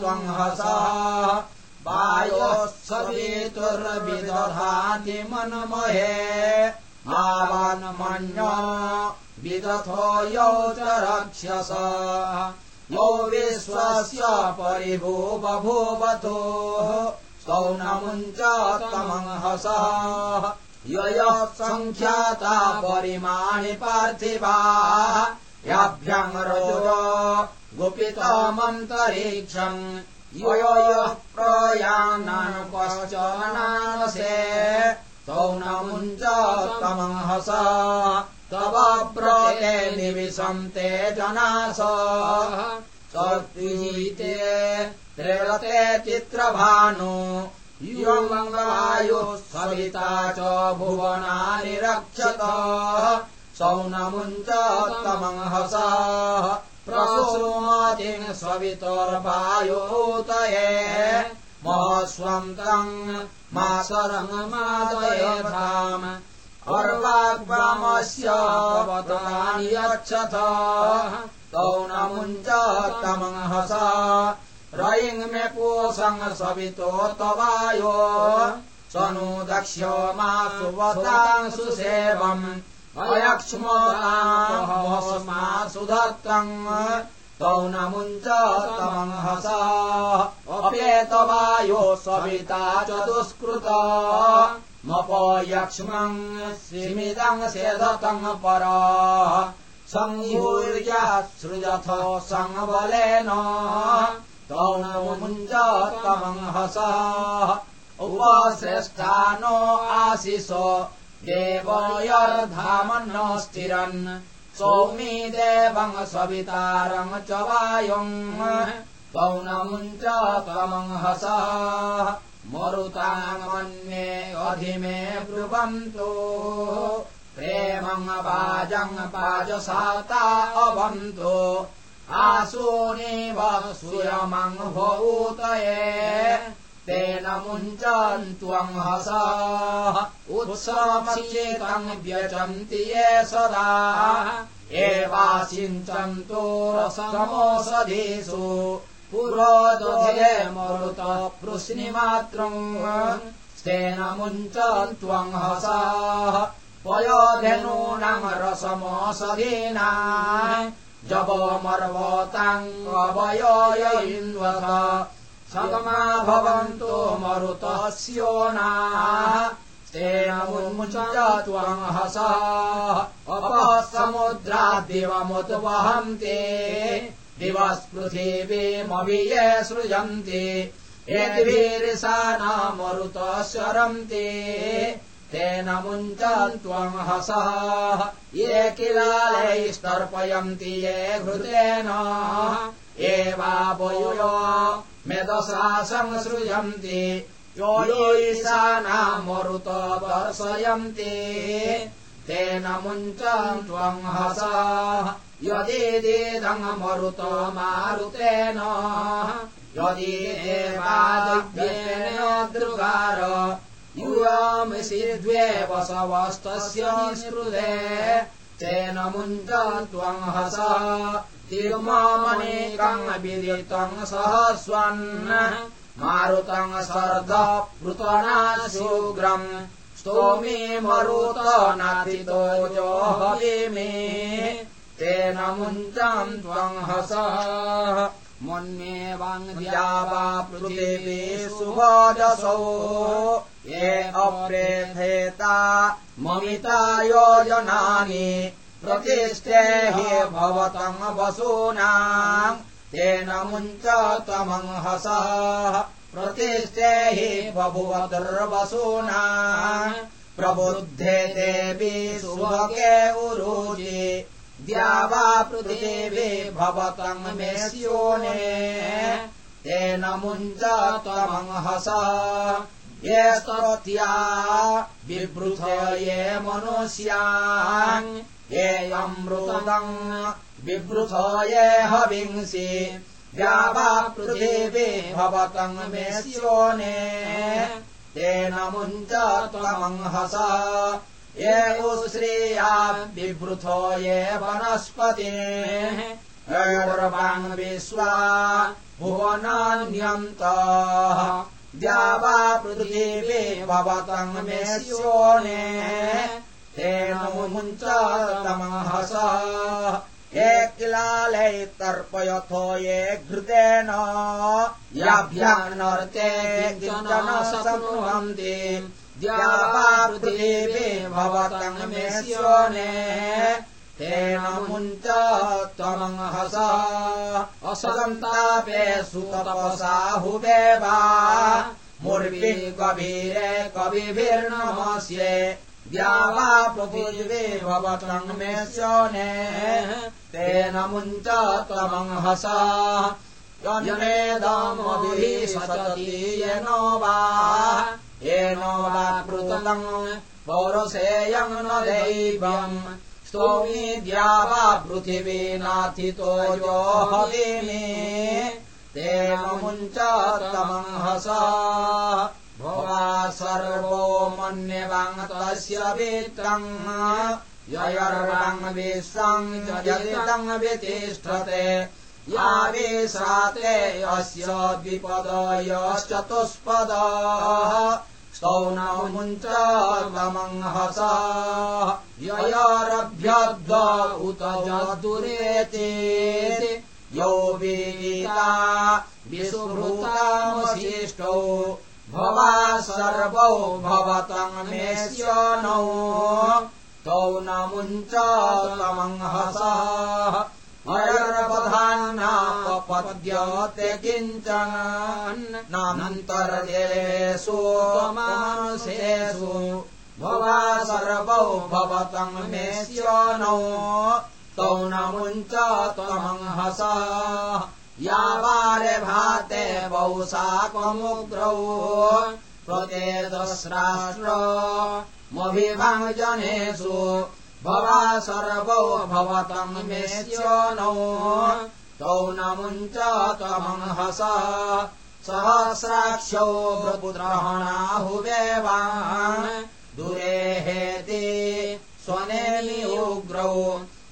त्वम् हसः वायोत्सवितुर्विदधाति मनमहे। आवान्मन्य विदथो यौ च रक्षस यौ विश्वस्य परिभू बभूवतो सौनमुञ्च तमंहसः ययः सङ्ख्याता परिमाणि पार्थिवा। याभ्याम् रजो गुपितमन्तरीक्षम् यो प्रयानानुपश्चनानसे सौनमुञ्च तमहस निविशन्ते जनास। सत्विजीते त्रिरते चित्रभानु युवायुः सविता च भुवनानि रक्षत। सौनमुञ्च तमहस प्रसूमातिम् सवितोर्वायोतये महस्वम् तम् मासरङ्मादयेधाम् अर्वाग्वामस्य पवतानि यच्छथ तौनमुञ्च तमहस रयिङ् मे पोषङ् सवितो तवायो। स नो दक्ष्यो मा सुवताम् सुसेवम्। अयक्ष्मोमा सुधत्तम् तौ नमुञ्च तमहस अपेतवायो सविता च दुष्कृत मपयक्ष्मम् स्मिदम् सेधतम् पर। संयूर्या सृजथ संबलेन। तौ नमुञ्च तमहस उपश्रेष्ठानो आशिष। देवयर्धामन्न स्थिरन् सौमी देवम् सवितारम् च वायुम्। पौनमुञ्च त्वमंहस मरुतामन्ये अधिमे ब्रुवन्तु। पाजसाता अवन्तु। आसूनेव सुयमम् भूतये। तेन मुञ्चन्त्वम् हस। उत्सवचेतम् व्यजन्ति ये सदा। एवासिञ्चन्तो रसमोषधीषु पुरोदये मरुत पृश्निमात्रम् स्तेन मुञ्चन्त्वम् हस। पयोधेनूनाम् रसमोषधीना जवमर्वताम् अवयोय इन्वथ सगमा भवन्तो मरुतस्यो नामुञ्च त्वम् हस। अपः समुद्राद्दिवमुद्वहन्ति दिवस्पृथिवीमभिये सृजन्ति। यद्भिरिसा न मरुतस्वरन्ति तेन मुञ्चन् त्वम् हसः। ये किलालैस्तर्पयन्ति ये घृतेन। एवावयो मेदसा संसृजन्ति। यो ईशानामरुत वर्षयन्ति तेन मुञ्चन् त्वम् हस। यदिदेदमरुत मारुतेन। यदि एवादिव्येन दृगार यूयामसि द्वे स्मृदे तेन मुञ्चन् त्वम् हस। तिरुमामनेकम् विदितम् सहस्वन्। मारुतम् सर्द स्तोमे मरुत नातितो जोहविमे तेन मुञ्चम् त्वम् हस। मुन्येवाङ्ग्या वा पृथिवी सुभजसौ। ये अप्रेधेता ममिता योजनानि प्रतिष्ठे हि भवतम् वसूनाम् तेन मुञ्च त्वमम् हसः प्रतिष्ठे हि बभुवदुर्वसूना प्रबुद्धे देवी सुभगे उरुजि। द्या वा पृथिवी भवतम् मे स्योने तेन मुञ्च त्वमम् हस ये स्तोत्या बिभृथ ये मनुष्यान् ये अमृतम् बिभृथ ये हविंसि द्यावा पृथिवी भवतम् मे स्योने तेन मुञ्च त्वमम् हस ये उश्रिया बिभृथो ये वनस्पते। गौरवान् विश्वा पृथिवी भवतम् मे स्योने तेन मुञ्च तमहस ये किलालै तर्पयथो ये घृतेन याभ्यानर्ते जन शक्नुवन्ति द्यावापृथिवी भवतङ्मेष्योने तेन मुञ्च त्वमहस। असन्तापे सुतपसाहुवे वा मुर्वी कबीरे कविभिर्नमस्ये द्यावा पृथिवी भवतङ्मेष्योने तेन मुञ्च त्वमहस यनेदमभिः सतति येनो वा येनो वा न दैवम् स्तोमी द्यावा पृथिवी नाथितो यो हविमि तेन मुञ्च तमहस भवा सर्वो मन्यवाङ् तस्य वित्रम् ययर्वाङ् जयितम् वितिष्ठते। या विश्राते यस्य द्विपदयश्चतुष्पद स्तौनमुञ्च त्वमङ्हस ययरभ्यद्व उत जदुरेति। यो वीता विसुभृतामशिष्टौ भवा सर्वौ भवतङ्मेष्यनौ तौ न मुञ्च त्वमङ्हस अयर्पधान्नापपद्यते किञ्चन नानन्तर्देशो मासेषु भवा सर्वौ भवतङ्मेष्यनौ तौ न मुञ्च त्वमङ्हस यावारे भाते वौ साकमुग्रौ प्रदेदस्राष्ट्रमभिभाजनेषु भवा सर्वौ भवतङ्मेष्यनौ तौ न मुञ्च त्वमङ्हस सहस्राक्षौ पुत्रहणाहुवेवान् दुरेहेति स्वनेमि उग्रौ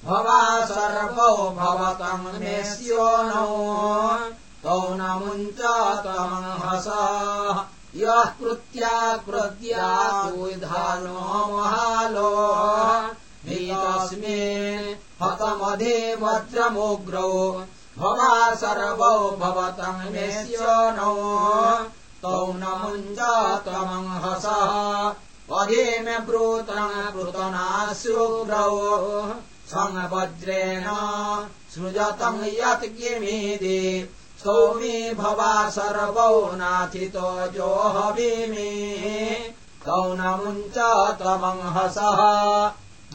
भवा सर्वौ भवतङ्मेष्योनौ तौ न मुञ्च त्वमङ्हस यः कृत्या कृत्या विधानो महालो। नीतस्मिन् हतमधिवज्रमुग्रौ भवा सर्वौ भवतङ्मेष्योनौ तौ न मुञ्च त्वमङ्हस अधीमे ब्रूतम् कृतनाश्रुग्रौ संवज्रेण सृजतम् यत् किमिति सौमी भवा सर्वौ नाथितो जोहविमि कौ न मुञ्च त्वमङ्हसः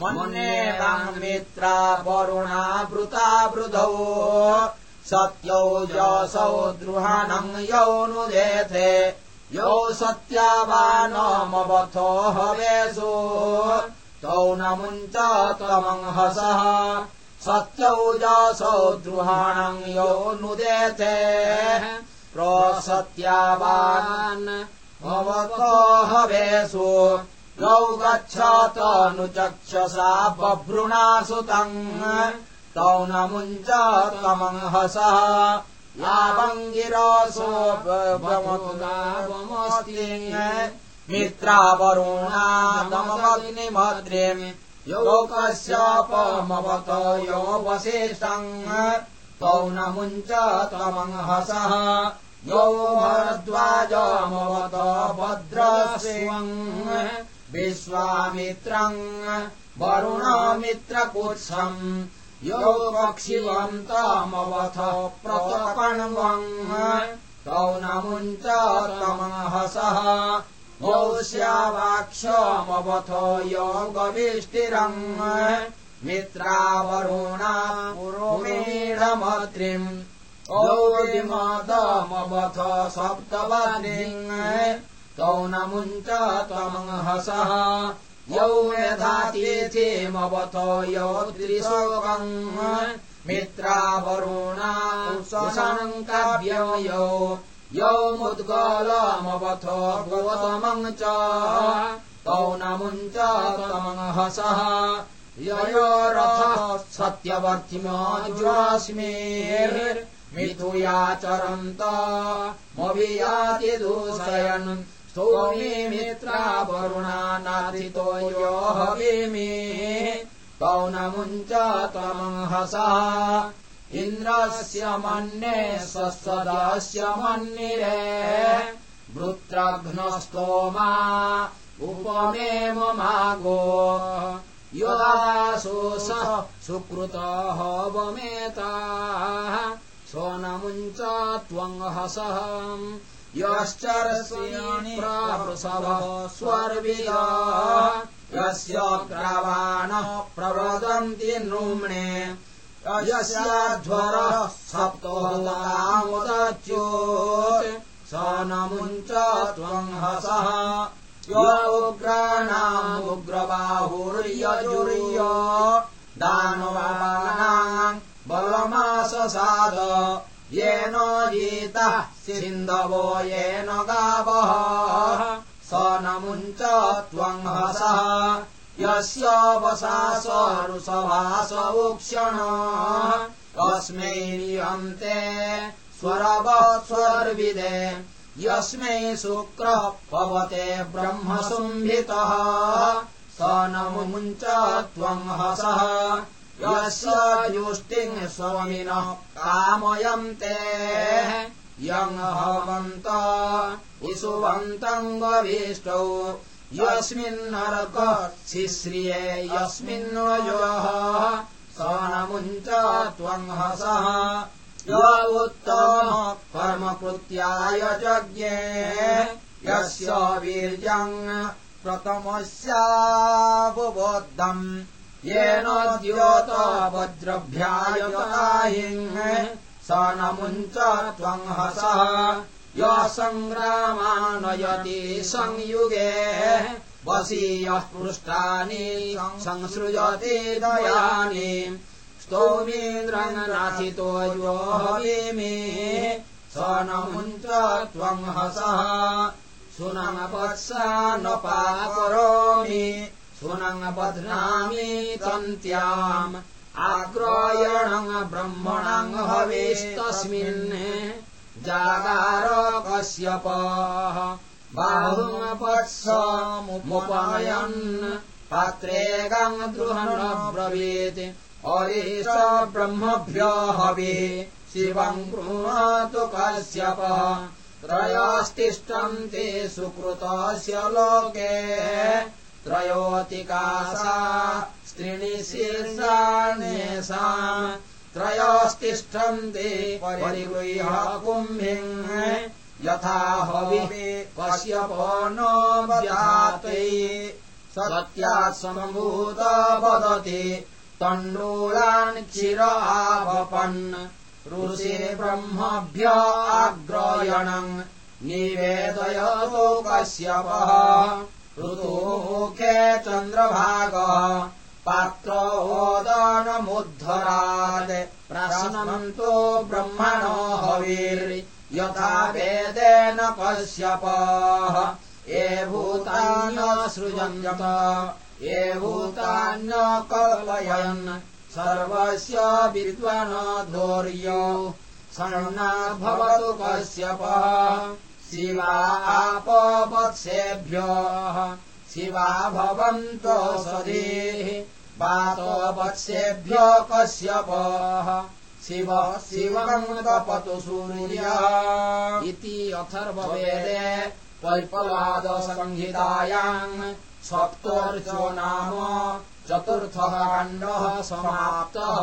मन्येवाङ्मित्रा वरुणा वृता वृधौ। सत्यौ जसौ द्रुहाणम् यौ नुदेथे यौ सत्यावानमवथो हवेषु तौ न मुञ्च सत्यौ जसौ द्रुहाणम् यौ नुदेथे प्रसत्यावान् भवतो हवेषु। यौ गच्छत बभ्रुणा सुतम् तौ न मुञ्च त्वमङ्हसः यावङ्गिरसो मित्रावरुणा तमग्निमद्रिम् योकस्यापमवत यो वसिष्ठम् तौ न मुञ्च त्वमङ्हसः यो भरद्वाजमवत भद्रशिवम् विश्वामित्रम् वरुणमित्रपुच्छम् यो पक्षिवन्तमवथ प्रतपण्वम् तौ न मुञ्च त्वमहसः यौ स्यावाक्षमवथ यो गविष्टिरम् मित्रावरुणा पुरोमेढमत्रिम् औमदमवथ सप्तवनिम् तौ न मुञ्च त्वमहसः यौ यथातिथिमवथ यौ त्रिशोकम् मित्रावरुणा सङ्काव्ययौ यौ मुद्गलमवथ गौतमम् च तौ न मुञ्च त्वमहसः ययोरथ सत्यवर्तिमाज्वास्मिर्मिथुयाचरन्त मभियाति दूषयन्। स्तोमी मित्रा वरुणा नाथितो यो हविमि पौनमुञ्च त्वमहसा इन्द्रस्य मन्ये स्वस्वदस्य मन्निरे वृत्रघ्नस्तोमा उपमे ममागो योदासोऽस सुकृतः वमेता सोनमुञ्च त्वङ्हसः यश्चर्षीणि प्रावृषभ स्वर्विय यस्य ग्रावाणः प्रवदन्ति नृम्णे यस्याध्वरः सप्तोदामुदच्योत् स नमुञ्च त्वङ्हसः य उग्राणामुग्रबाहुर्यजुर्य। दानवानाम् बलमाससाद। येन जीतः सिन्धवो येन गावः स नमुञ्च त्वङ्हसः यस्य वसासरुसभास उक्षण कस्मै नियन्ते स्वरवः यस्मै शुक्रः पवते ब्रह्म शुम्भितः स नमुञ्च त्वङ्हसः यस्य जुष्टिम् स्वामिनः कामयन्ते यङ्हवन्त इषुवन्तम् गविष्टौ यस्मिन्नरक शिश्रिये यस्मिन्नयोः स नमुञ्च त्वङ्हसः य उत्तम कर्मकृत्याय यज्ञे यस्य वीर्यम् प्रथमस्यावबोद्धम् येन द्योत वज्रभ्यायताहिम् स नमुञ्च त्वङ्हसः य सङ्ग्रामानयति संयुगे वसीयः पृष्ठानि संसृजति दयानि। स्तोमीन्द्रङ्गनाथितो यो हविमि स नमुञ्च त्वङ्हसः सुनमपत्सा न पाकरोमि सुनङ्बध्नामि तन्त्याम्। आग्रायणम् ब्रह्मणम् हवेस्तस्मिन् जागार कश्यपः बाहुमपत्समुपयन् पात्रे गम् द्रुहण ब्रवीत् अरीश ब्रह्मभ्य हवे शिवम् गृह्णातु कश्यपः। त्रयस्तिष्ठन्ति सुकृतस्य लोके। त्रयोतिकासा स्त्रीणि शीर्षाण्येषाम् त्रयोस्तिष्ठन्ति परिगृह्य कुम्भिम् यथा हवि कश्यपो न व्याते सत्यात् सम्भूत वदति तण्डूलान् क्षीर आवपन् ऋषे ब्रह्मभ्य आग्रयणम् निवेदयतो कश्यपः। ऋतुमुखे चन्द्रभागः पात्रोदनमुद्धरात् प्रश्नन्तो ब्रह्मणो हविर्यथा वेदेन कश्यपः ये भूतान्य सृजन्यत ये भूतान्य कल्पयन्। सर्वस्य सन्ना भवतु कश्यपः। शिवा आपवत्सेभ्यः शिवा भवन्तो सदेः। वातो वत्सेभ्य कश्यपः शिव शिवम् तपतु सूर्यः। इति अथर्ववेदे पैपलादसंहितायाम् सप्तर्चो नाम चतुर्थः खण्डः समाप्तः